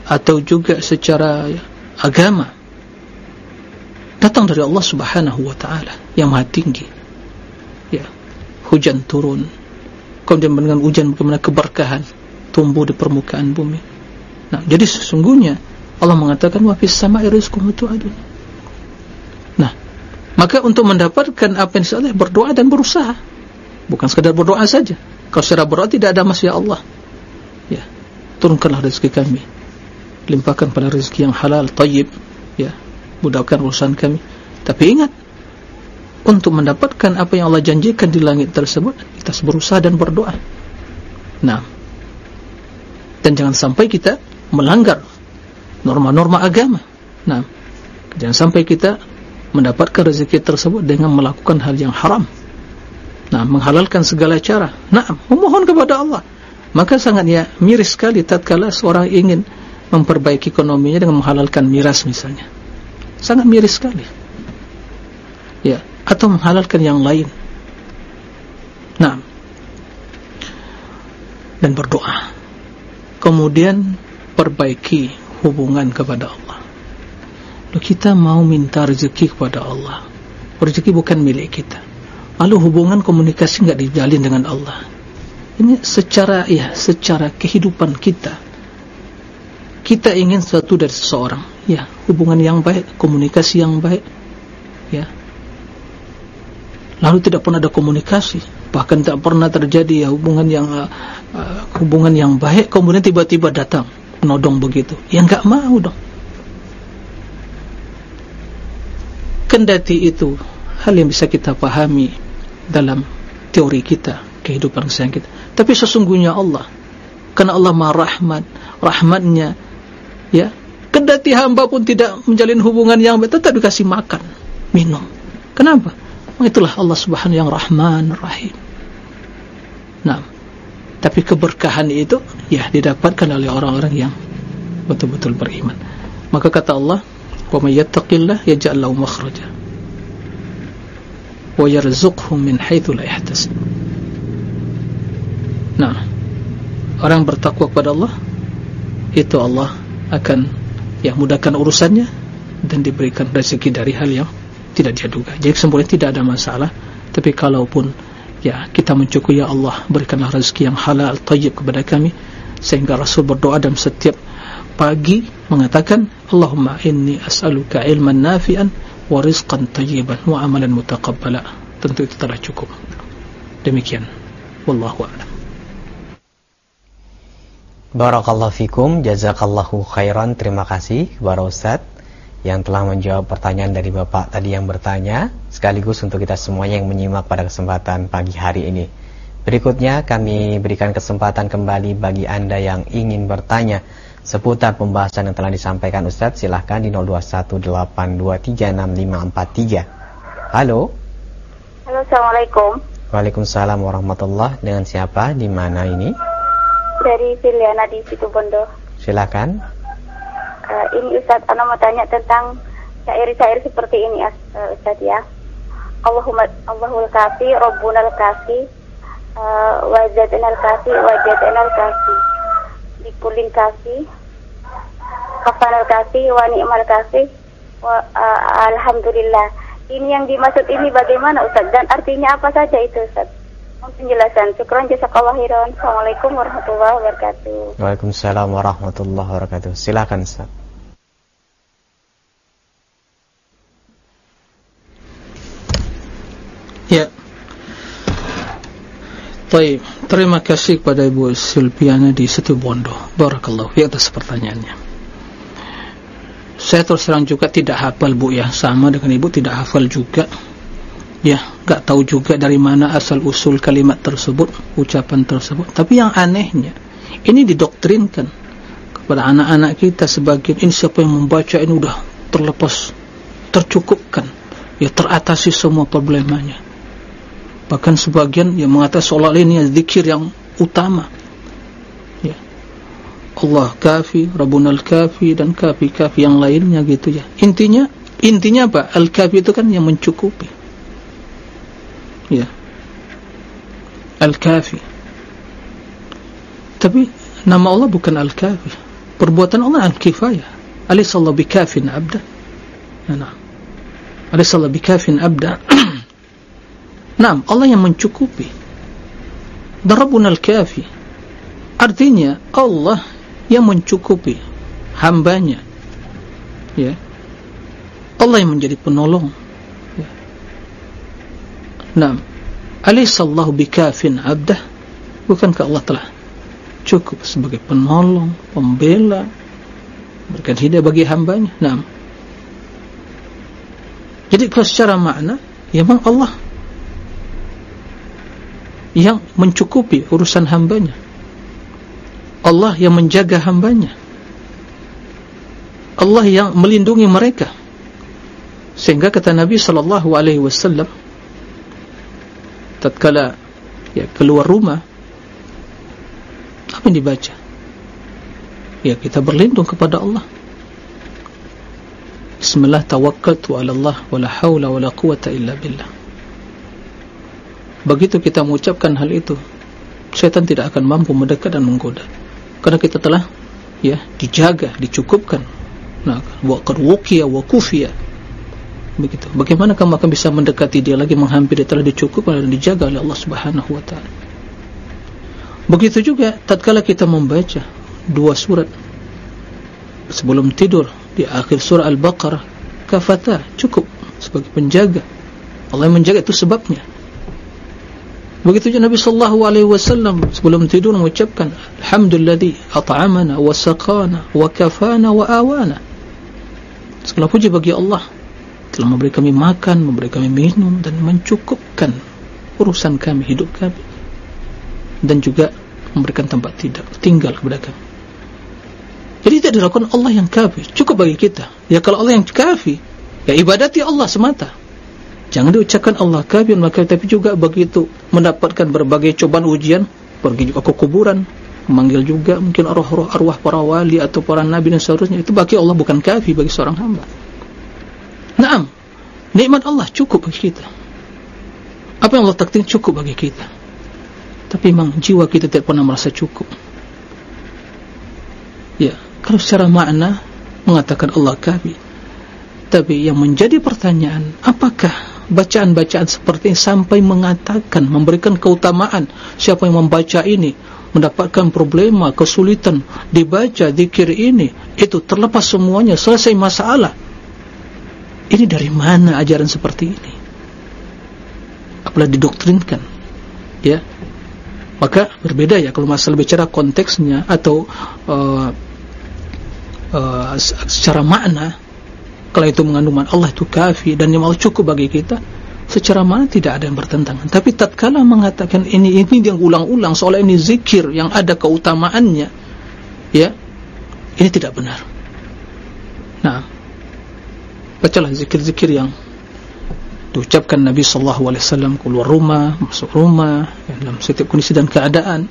atau juga secara agama datang dari Allah Subhanahu wa taala yang Maha Tinggi. Hujan turun. Kemudian dengan hujan bagaimana keberkahan tumbuh di permukaan bumi. Nah, jadi sesungguhnya Allah mengatakan wa fis sama'i rizqukum tu'adun. Nah, maka untuk mendapatkan apa yang Allah berdoa dan berusaha. Bukan sekadar berdoa saja. Kalau secara berdoa tidak ada masya Allah. Ya. Turunkanlah rezeki kami. Limpahkan pada rezeki yang halal, tayyib, ya. Mudahkan urusan kami. Tapi ingat untuk mendapatkan apa yang Allah janjikan di langit tersebut, kita berusaha dan berdoa. Nah, dan jangan sampai kita melanggar norma-norma agama. Nah, jangan sampai kita mendapatkan rezeki tersebut dengan melakukan hal yang haram. Nah, menghalalkan segala cara. Nah, memohon kepada Allah. Maka sangatnya miris sekali tatkala seorang ingin memperbaiki ekonominya dengan menghalalkan miras misalnya. Sangat miris sekali. Ya, atau menghalalkan yang lain. Nah, dan berdoa. Kemudian perbaiki hubungan kepada Allah. Lalu kita mau minta rezeki kepada Allah. Rezeki bukan milik kita. Lalu hubungan komunikasi enggak dijalin dengan Allah. Ini secara ya secara kehidupan kita. Kita ingin sesuatu dari seseorang. Ya hubungan yang baik komunikasi yang baik. Ya lalu tidak pernah ada komunikasi. Bahkan tak pernah terjadi ya hubungan yang uh, uh, hubungan yang baik kemudian tiba-tiba datang. Nodong begitu. Ya enggak mau dong. Kendati itu hal yang bisa kita pahami dalam teori kita kehidupan keseharian kita. Tapi sesungguhnya Allah karena Allah Maha Rahmat rahmatnya ya kendati hamba pun tidak menjalin hubungan yang baik tetap dikasih makan minum. Kenapa itulah Allah Subhanahu yang Rahman Rahim. Nah, tapi keberkahan itu ya didapatkan oleh orang-orang yang betul-betul beriman. Maka kata Allah, "Wa may yattaqillah yaj'al lahu makhraja wa yarzuqhu min haitsu la yahtasib." Nah, orang bertakwa kepada Allah itu Allah akan yang mudahkan urusannya dan diberikan rezeki dari hal yang tidak dia duga. Jadi kesimpulan tidak ada masalah. Tapi kalaupun ya kita mencukupi ya Allah berikanlah rezeki yang halal tayyib kepada kami sehingga Rasul berdoa dalam setiap pagi mengatakan Allahumma inni as'aluka ilman nafi'an wa rizqan tayyiban wa amalan mutaqabbala. Tentu itu telah cukup. Demikian. Wallahu a'lam. Barakallahu fikum, jazakallahu khairan. Terima kasih kepada Ustaz yang telah menjawab pertanyaan dari Bapak tadi yang bertanya sekaligus untuk kita semuanya yang menyimak pada kesempatan pagi hari ini. Berikutnya kami berikan kesempatan kembali bagi Anda yang ingin bertanya seputar pembahasan yang telah disampaikan Ustadz silahkan di 0218236543. Halo. Halo, Assalamualaikum. Waalaikumsalam warahmatullah. Dengan siapa? Di mana ini? Dari Filiana di Situbondo. Silakan uh, ini Ustaz, Ana mau tanya tentang syair-syair seperti ini uh, Ustaz ya. Allahumma Allahul kafi, Rabbunal kafi, uh, wajadnal kafi, wajadnal kafi. Dikulin kafi, kafanal kafi, wa ni'mal kafi, wa, uh, alhamdulillah. Ini yang dimaksud ini bagaimana Ustaz dan artinya apa saja itu Ustaz? Penjelasan. Syukran jazakallah khairan. Assalamualaikum warahmatullahi wabarakatuh. Waalaikumsalam warahmatullahi wabarakatuh. Silakan Ustaz. Ya. Baik, terima kasih kepada Ibu Silpiana di Situ Bondo. Barakallahu fi atas pertanyaannya. Saya terus terang juga tidak hafal Bu ya, sama dengan Ibu tidak hafal juga. Ya, enggak tahu juga dari mana asal usul kalimat tersebut, ucapan tersebut. Tapi yang anehnya, ini didoktrinkan kepada anak-anak kita sebagian ini siapa yang membaca ini sudah terlepas, tercukupkan, ya teratasi semua problemanya. Bahkan sebagian yang mengatakan solat ini zikir yang utama. Ya. Allah kafi Rabbuna al-kafi dan kafi-kafi yang lainnya gitu ya. Intinya intinya apa? Al-kafi itu kan yang mencukupi ya. Al-kafi. Tapi nama Allah bukan al-kafi. Perbuatan Allah al-kifayah. Alisallahu bikafin abda. Nah. Alisallahu bikafin abda. Nah Allah yang mencukupi. Darabun al-kafi. Artinya Allah yang mencukupi hambanya. Ya. Allah yang menjadi penolong. ya. Nah alisallahu bikafin abda bukankah Allah telah cukup sebagai penolong, pembela, berikan hidayah bagi hambanya. Nah, jadi kalau secara makna, ya memang Allah yang mencukupi urusan hambanya. Allah yang menjaga hambanya. Allah yang melindungi mereka. Sehingga kata Nabi sallallahu alaihi wasallam tatkala ya keluar rumah apa yang dibaca? Ya kita berlindung kepada Allah. Bismillah tawakkaltu ala Allah wala hawla wala quwata illa billah. Begitu kita mengucapkan hal itu syaitan tidak akan mampu mendekat dan menggoda. Karena kita telah ya dijaga dicukupkan. Nah wa qad wuqiya wa kufiya begitu bagaimana kamu akan bisa mendekati dia lagi menghampiri telah dicukupkan dan dijaga oleh Allah Subhanahu wa taala Begitu juga tatkala kita membaca dua surat sebelum tidur di akhir surah Al-Baqarah kafata cukup sebagai penjaga. Allah yang menjaga itu sebabnya. Begitu juga Nabi sallallahu alaihi wasallam sebelum tidur mengucapkan alhamdulilladzi at'amana wa saqana wa kafana wa awana. Segala puji bagi Allah telah memberi kami makan, memberi kami minum dan mencukupkan urusan kami, hidup kami. Dan juga memberikan tempat tidak tinggal kepada kami. Jadi tidak dilakukan Allah yang kafi, cukup bagi kita. Ya kalau Allah yang kafi, ya ibadati Allah semata. Jangan diucapkan Allah kafi maka tapi juga begitu mendapatkan berbagai cobaan ujian, pergi juga ke kuburan, memanggil juga mungkin roh-roh arwah para wali atau para nabi dan seterusnya itu bagi Allah bukan kafi bagi seorang hamba. Naam, nikmat Allah cukup bagi kita. Apa yang Allah takdir cukup bagi kita. Tapi memang jiwa kita tidak pernah merasa cukup. Ya, kalau secara makna mengatakan Allah kafi. Tapi yang menjadi pertanyaan, apakah bacaan-bacaan seperti ini sampai mengatakan, memberikan keutamaan siapa yang membaca ini, mendapatkan problema, kesulitan, dibaca zikir ini, itu terlepas semuanya, selesai masalah. Ini dari mana ajaran seperti ini? Apalah didoktrinkan? Ya, maka berbeda ya kalau masalah bicara konteksnya atau uh, uh, secara makna kalau itu mengandung Allah itu kafi dan yang Allah cukup bagi kita secara makna tidak ada yang bertentangan tapi tatkala mengatakan ini ini yang ulang-ulang seolah ini zikir yang ada keutamaannya ya ini tidak benar nah bacalah zikir-zikir yang diucapkan Nabi sallallahu alaihi wasallam keluar rumah, masuk rumah ya, dalam setiap kondisi dan keadaan.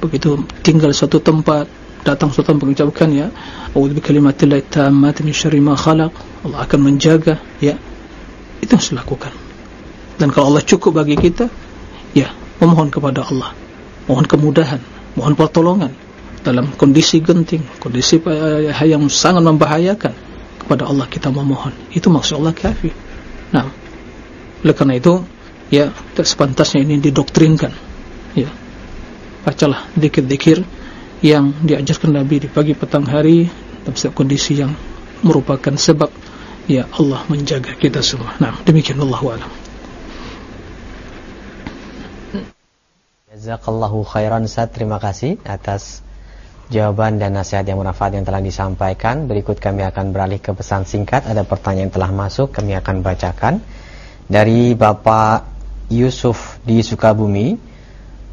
Begitu tinggal suatu tempat, datang suatu tempat mengucapkan ya, a'udzu bikalimatillahi tammati min syarri ma khalaq. Allah akan menjaga ya. Itu harus dilakukan. Dan kalau Allah cukup bagi kita, ya, memohon kepada Allah. Mohon kemudahan, mohon pertolongan dalam kondisi genting, kondisi yang sangat membahayakan kepada Allah kita memohon. Itu maksud Allah kafi. Nah, oleh karena itu ya tak sepantasnya ini didoktrinkan. Ya. Bacalah dikir-dikir yang diajarkan Nabi di pagi petang hari dalam setiap kondisi yang merupakan sebab ya Allah menjaga kita semua. Nah demikian Allah wa'alam Jazakallahu khairan Ustaz. Terima kasih atas jawaban dan nasihat yang bermanfaat yang telah disampaikan. Berikut kami akan beralih ke pesan singkat. Ada pertanyaan yang telah masuk kami akan bacakan. Dari Bapak Yusuf di Sukabumi.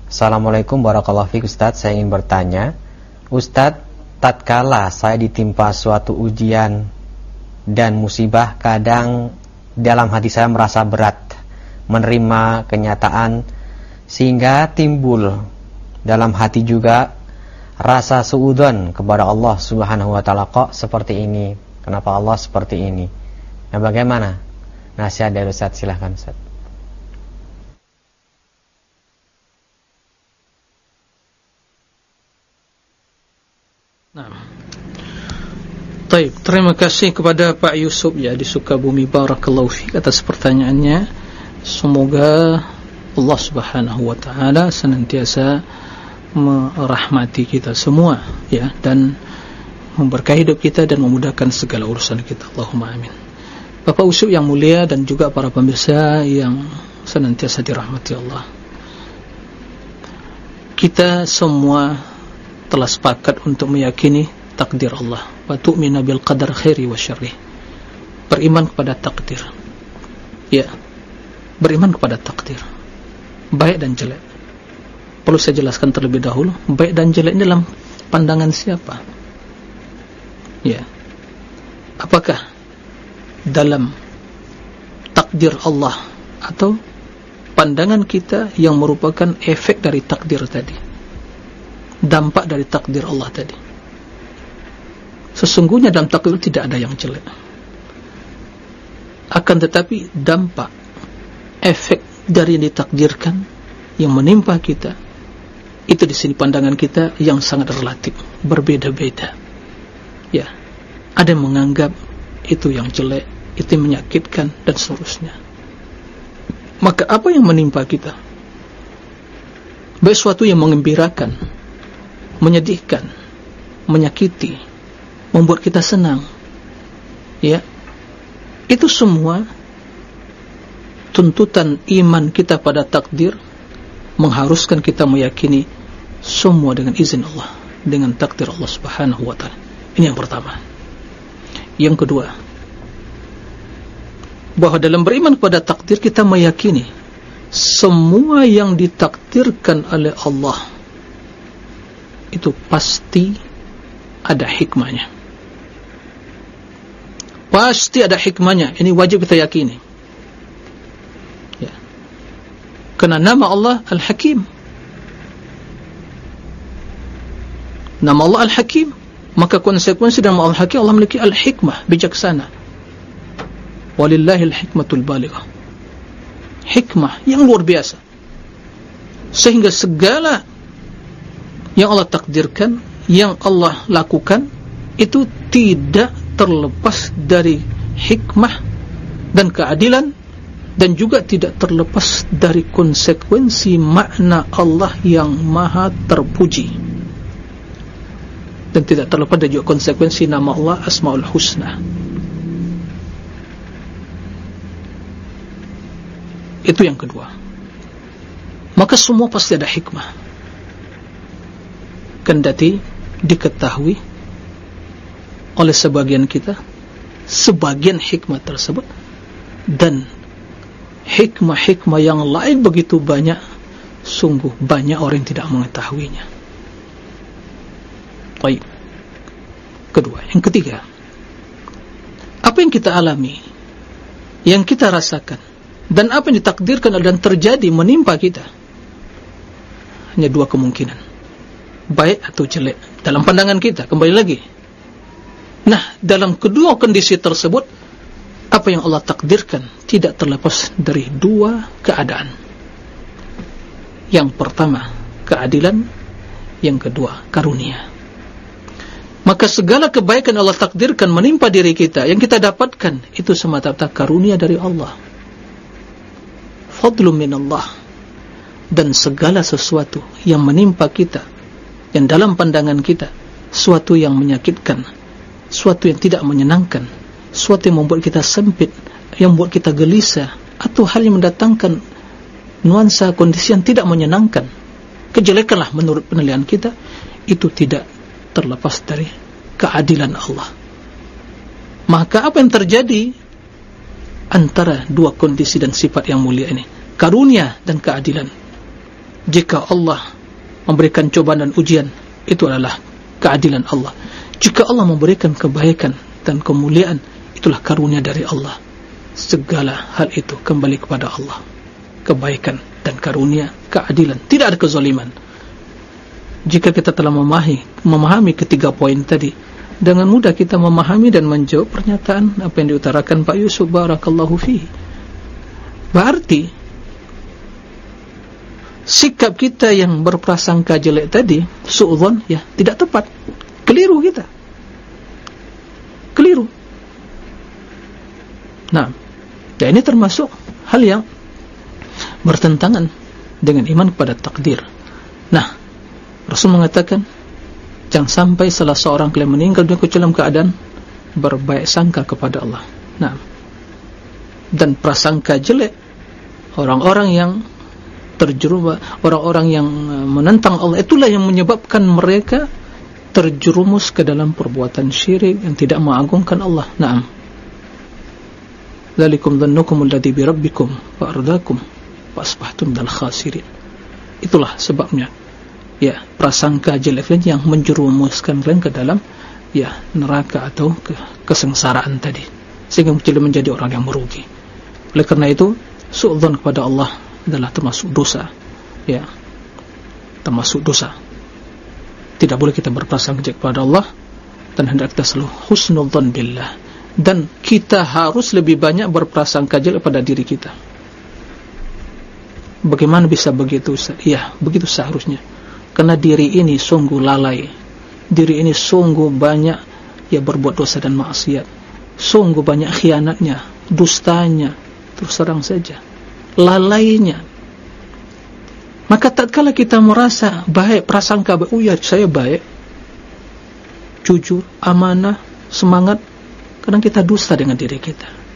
Assalamualaikum warahmatullahi wabarakatuh Ustaz, saya ingin bertanya, Ustaz, tatkala saya ditimpa suatu ujian dan musibah, kadang dalam hati saya merasa berat menerima kenyataan sehingga timbul dalam hati juga rasa suudzon kepada Allah Subhanahu wa taala kok seperti ini. Kenapa Allah seperti ini? Nah, bagaimana? Nasihat dari Ustaz silahkan Ustaz Nah terima kasih kepada Pak Yusuf ya di Sukabumi Barakallahu fiik atas pertanyaannya. Semoga Allah Subhanahu wa taala senantiasa merahmati kita semua ya dan memberkahi hidup kita dan memudahkan segala urusan kita. Allahumma amin. Bapak Yusuf yang mulia dan juga para pemirsa yang senantiasa dirahmati Allah. Kita semua telah sepakat untuk meyakini takdir Allah wa tu'mina bil qadar khairi wa syarri beriman kepada takdir ya beriman kepada takdir baik dan jelek perlu saya jelaskan terlebih dahulu baik dan jelek ini dalam pandangan siapa? Ya. Apakah dalam takdir Allah atau pandangan kita yang merupakan efek dari takdir tadi? Dampak dari takdir Allah tadi? Sesungguhnya dalam takdir tidak ada yang jelek. Akan tetapi dampak, efek dari yang ditakdirkan, yang menimpa kita, itu di sini pandangan kita yang sangat relatif, berbeda-beda. Ya, ada yang menganggap itu yang jelek, itu yang menyakitkan, dan seterusnya. Maka apa yang menimpa kita? Baik suatu yang mengembirakan, menyedihkan, menyakiti, membuat kita senang ya itu semua tuntutan iman kita pada takdir mengharuskan kita meyakini semua dengan izin Allah. Dengan takdir Allah subhanahu wa ta'ala. Ini yang pertama. Yang kedua bahawa dalam beriman kepada takdir kita meyakini semua yang ditakdirkan oleh Allah itu pasti ada hikmahnya. Pasti ada hikmahnya. Ini wajib kita yakini. Ya. kerana nama Allah Al-Hakim nama Allah Al-Hakim. Maka konsekuensi nama Allah Al-Hakim Allah memiliki Al-Hikmah bijaksana. Walillahi al-hikmatul balighah hikmah yang luar biasa. Sehingga segala yang Allah takdirkan yang Allah lakukan itu tidak terlepas dari hikmah dan keadilan dan juga tidak terlepas dari konsekuensi makna Allah yang maha terpuji dan tidak terlepas dari juga konsekuensi nama Allah Asma'ul Husna. Itu yang kedua. Maka semua pasti ada hikmah. Kendati diketahui oleh sebagian kita sebagian hikmah tersebut dan hikmah-hikmah yang lain begitu banyak sungguh banyak orang yang tidak mengetahuinya baik kedua, yang ketiga apa yang kita alami yang kita rasakan dan apa yang ditakdirkan dan terjadi menimpa kita hanya dua kemungkinan baik atau jelek dalam pandangan kita kembali lagi Nah, dalam kedua kondisi tersebut, apa yang Allah takdirkan tidak terlepas dari dua keadaan. Yang pertama, keadilan. Yang kedua, karunia. Maka segala kebaikan Allah takdirkan menimpa diri kita, yang kita dapatkan, itu semata-mata karunia dari Allah. Fadlu min Allah. Dan segala sesuatu yang menimpa kita, yang dalam pandangan kita, suatu yang menyakitkan, suatu yang tidak menyenangkan suatu yang membuat kita sempit yang membuat kita gelisah atau hal yang mendatangkan nuansa kondisi yang tidak menyenangkan kejelekanlah menurut penilaian kita itu tidak terlepas dari keadilan Allah maka apa yang terjadi antara dua kondisi dan sifat yang mulia ini karunia dan keadilan jika Allah memberikan cobaan dan ujian itu adalah keadilan Allah jika Allah memberikan kebaikan dan kemuliaan, itulah karunia dari Allah. Segala hal itu kembali kepada Allah. Kebaikan dan karunia, keadilan, tidak ada kezaliman. Jika kita telah memahami, memahami ketiga poin tadi, dengan mudah kita memahami dan menjawab pernyataan apa yang diutarakan Pak Yusuf Barakallahu Fihi. Berarti, sikap kita yang berprasangka jelek tadi, su'udhan, ya, tidak tepat. Keliru kita. Keliru. Nah ya ini termasuk hal yang bertentangan dengan iman kepada takdir. Nah Rasul mengatakan jangan sampai salah seorang kalian meninggal dia dalam keadaan berbaik sangka kepada Allah. Nah. Dan prasangka jelek orang-orang yang terjerumus orang-orang yang uh, menentang Allah itulah yang menyebabkan mereka terjerumus ke dalam perbuatan syirik yang tidak mengagungkan Allah. Na'am dzalikum dhannukum alladhi bi rabbikum fa ardakum fa asbahtum dal khasirin. Itulah sebabnya ya prasangka jelek yang menjerumuskan kalian ke dalam ya neraka atau ke kesengsaraan tadi. Sehingga menjadi orang yang merugi. Oleh karena itu su'dzon kepada Allah adalah termasuk dosa. Ya termasuk dosa. Tidak boleh kita berprasangka kepada Allah dan hendak kita selalu husnudzon billah. Dan kita harus lebih banyak berprasangka kepada diri kita. Bagaimana bisa begitu? Ya begitu seharusnya karena diri ini sungguh lalai. Diri ini sungguh banyak ya berbuat dosa dan maksiat. Sungguh banyak khianatnya dustanya terus terang saja. Lalainya. Maka tatkala kita merasa baik prasangka baik oh ya saya baik. Jujur amanah semangat kadang kita dusta dengan diri kita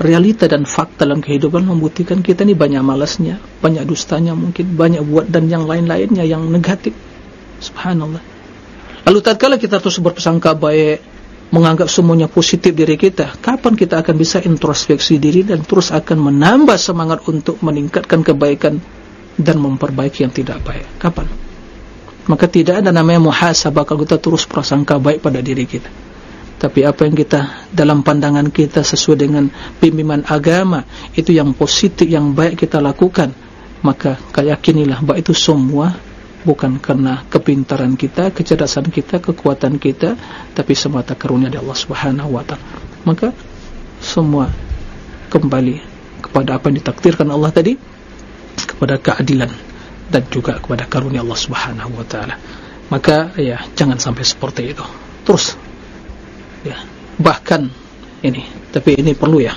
realita dan fakta dalam kehidupan membuktikan kita ini banyak malasnya banyak dustanya mungkin banyak buat dan yang lain-lainnya yang negatif. Subhanallah. Lalu tatkala kita terus berprasangka baik menganggap semuanya positif diri kita kapan kita akan bisa introspeksi diri dan terus akan menambah semangat untuk meningkatkan kebaikan dan memperbaiki yang tidak baik? Kapan? Maka tidak ada namanya muhasabah kalau kita terus prasangka baik pada diri kita tapi apa yang kita dalam pandangan kita sesuai dengan pimpinan agama itu yang positif yang baik kita lakukan maka yakinilah bahawa itu semua bukan karena kepintaran kita, kecerdasan kita, kekuatan kita, tapi semata karunia dari Allah Subhanahu wa taala. Maka semua kembali kepada apa yang ditakdirkan Allah tadi, kepada keadilan dan juga kepada karunia Allah Subhanahu wa taala. Maka ya jangan sampai seperti itu. Terus ya, bahkan ini, tapi ini perlu ya.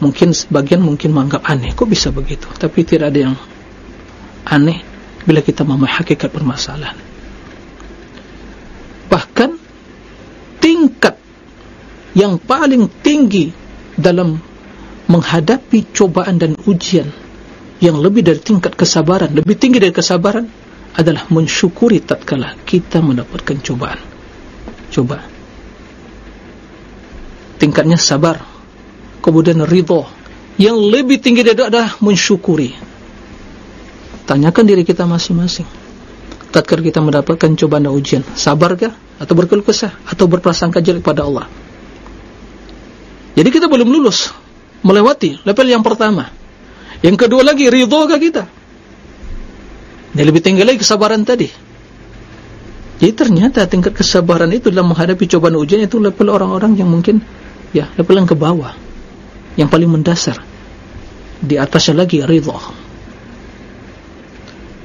Mungkin sebagian mungkin menganggap aneh, kok bisa begitu? Tapi tidak ada yang aneh bila kita memahami hakikat permasalahan bahkan tingkat yang paling tinggi dalam menghadapi cobaan dan ujian yang lebih dari tingkat kesabaran lebih tinggi dari kesabaran adalah mensyukuri tatkala kita mendapatkan cobaan coba tingkatnya sabar kemudian ridho yang lebih tinggi dari itu adalah mensyukuri. Tanyakan diri kita masing-masing. Tatkala kita mendapatkan cobaan dan ujian sabarkah atau berkeluh kesah? Atau berprasangka jelek pada Allah? Jadi kita belum lulus melewati level yang pertama. Yang kedua lagi ridhokah kita? Yang lebih tinggi lagi kesabaran tadi. Jadi ternyata tingkat kesabaran itu dalam menghadapi cobaan ujian itu level orang-orang yang mungkin ya level ke bawah yang paling mendasar di atasnya lagi ridho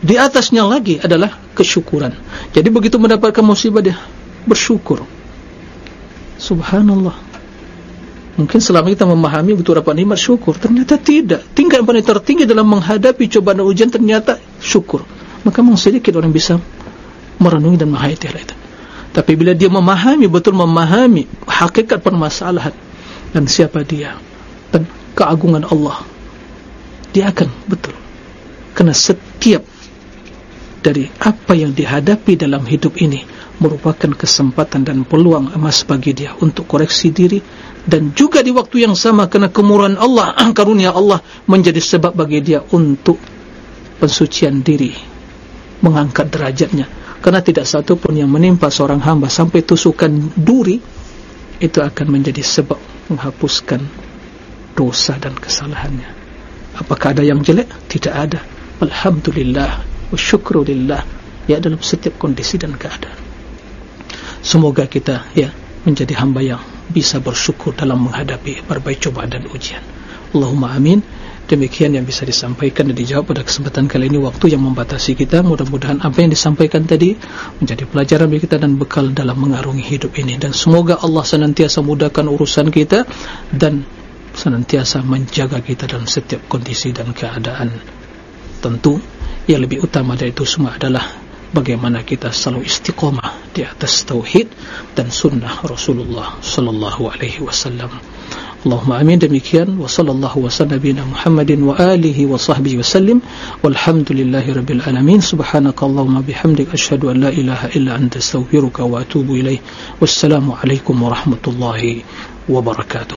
di atasnya lagi adalah kesyukuran. Jadi begitu mendapatkan musibah dia bersyukur. Subhanallah. Mungkin selama kita memahami betul apa nikmat syukur, ternyata tidak. Tingkat yang paling tertinggi dalam menghadapi cobaan dan ujian ternyata syukur. Maka memang sedikit orang bisa merenungi dan menghayati hal itu. Tapi bila dia memahami betul memahami hakikat permasalahan dan siapa dia dan keagungan Allah, dia akan betul. Karena setiap dari apa yang dihadapi dalam hidup ini merupakan kesempatan dan peluang emas bagi dia untuk koreksi diri dan juga di waktu yang sama kena kemurahan Allah karunia Allah menjadi sebab bagi dia untuk pensucian diri mengangkat derajatnya karena tidak satu pun yang menimpa seorang hamba sampai tusukan duri itu akan menjadi sebab menghapuskan dosa dan kesalahannya. Apakah ada yang jelek? tidak ada. Alhamdulillah syukru lillah ya dalam setiap kondisi dan keadaan. Semoga kita ya menjadi hamba yang bisa bersyukur dalam menghadapi berbagai cobaan dan ujian. Allahumma amin Demikian yang bisa disampaikan dan dijawab pada kesempatan kali ini waktu yang membatasi kita. Mudah-mudahan apa yang disampaikan tadi menjadi pelajaran bagi kita dan bekal dalam mengarungi hidup ini. Dan semoga Allah senantiasa mudahkan urusan kita dan senantiasa menjaga kita dalam setiap kondisi dan keadaan. Tentu yang lebih utama dari itu semua adalah bagaimana kita selalu istiqomah di atas tauhid dan sunnah Rasulullah sallallahu alaihi wasallam. Allahumma amin demikian wa sallallahu wa bina Muhammadin wa alihi wa sahbihi wa sallim walhamdulillahi rabbil alamin subhanakallahumma bihamdik ashhadu an la ilaha illa anta astaghfiruka wa atubu ilaih wassalamu alaikum warahmatullahi wabarakatuh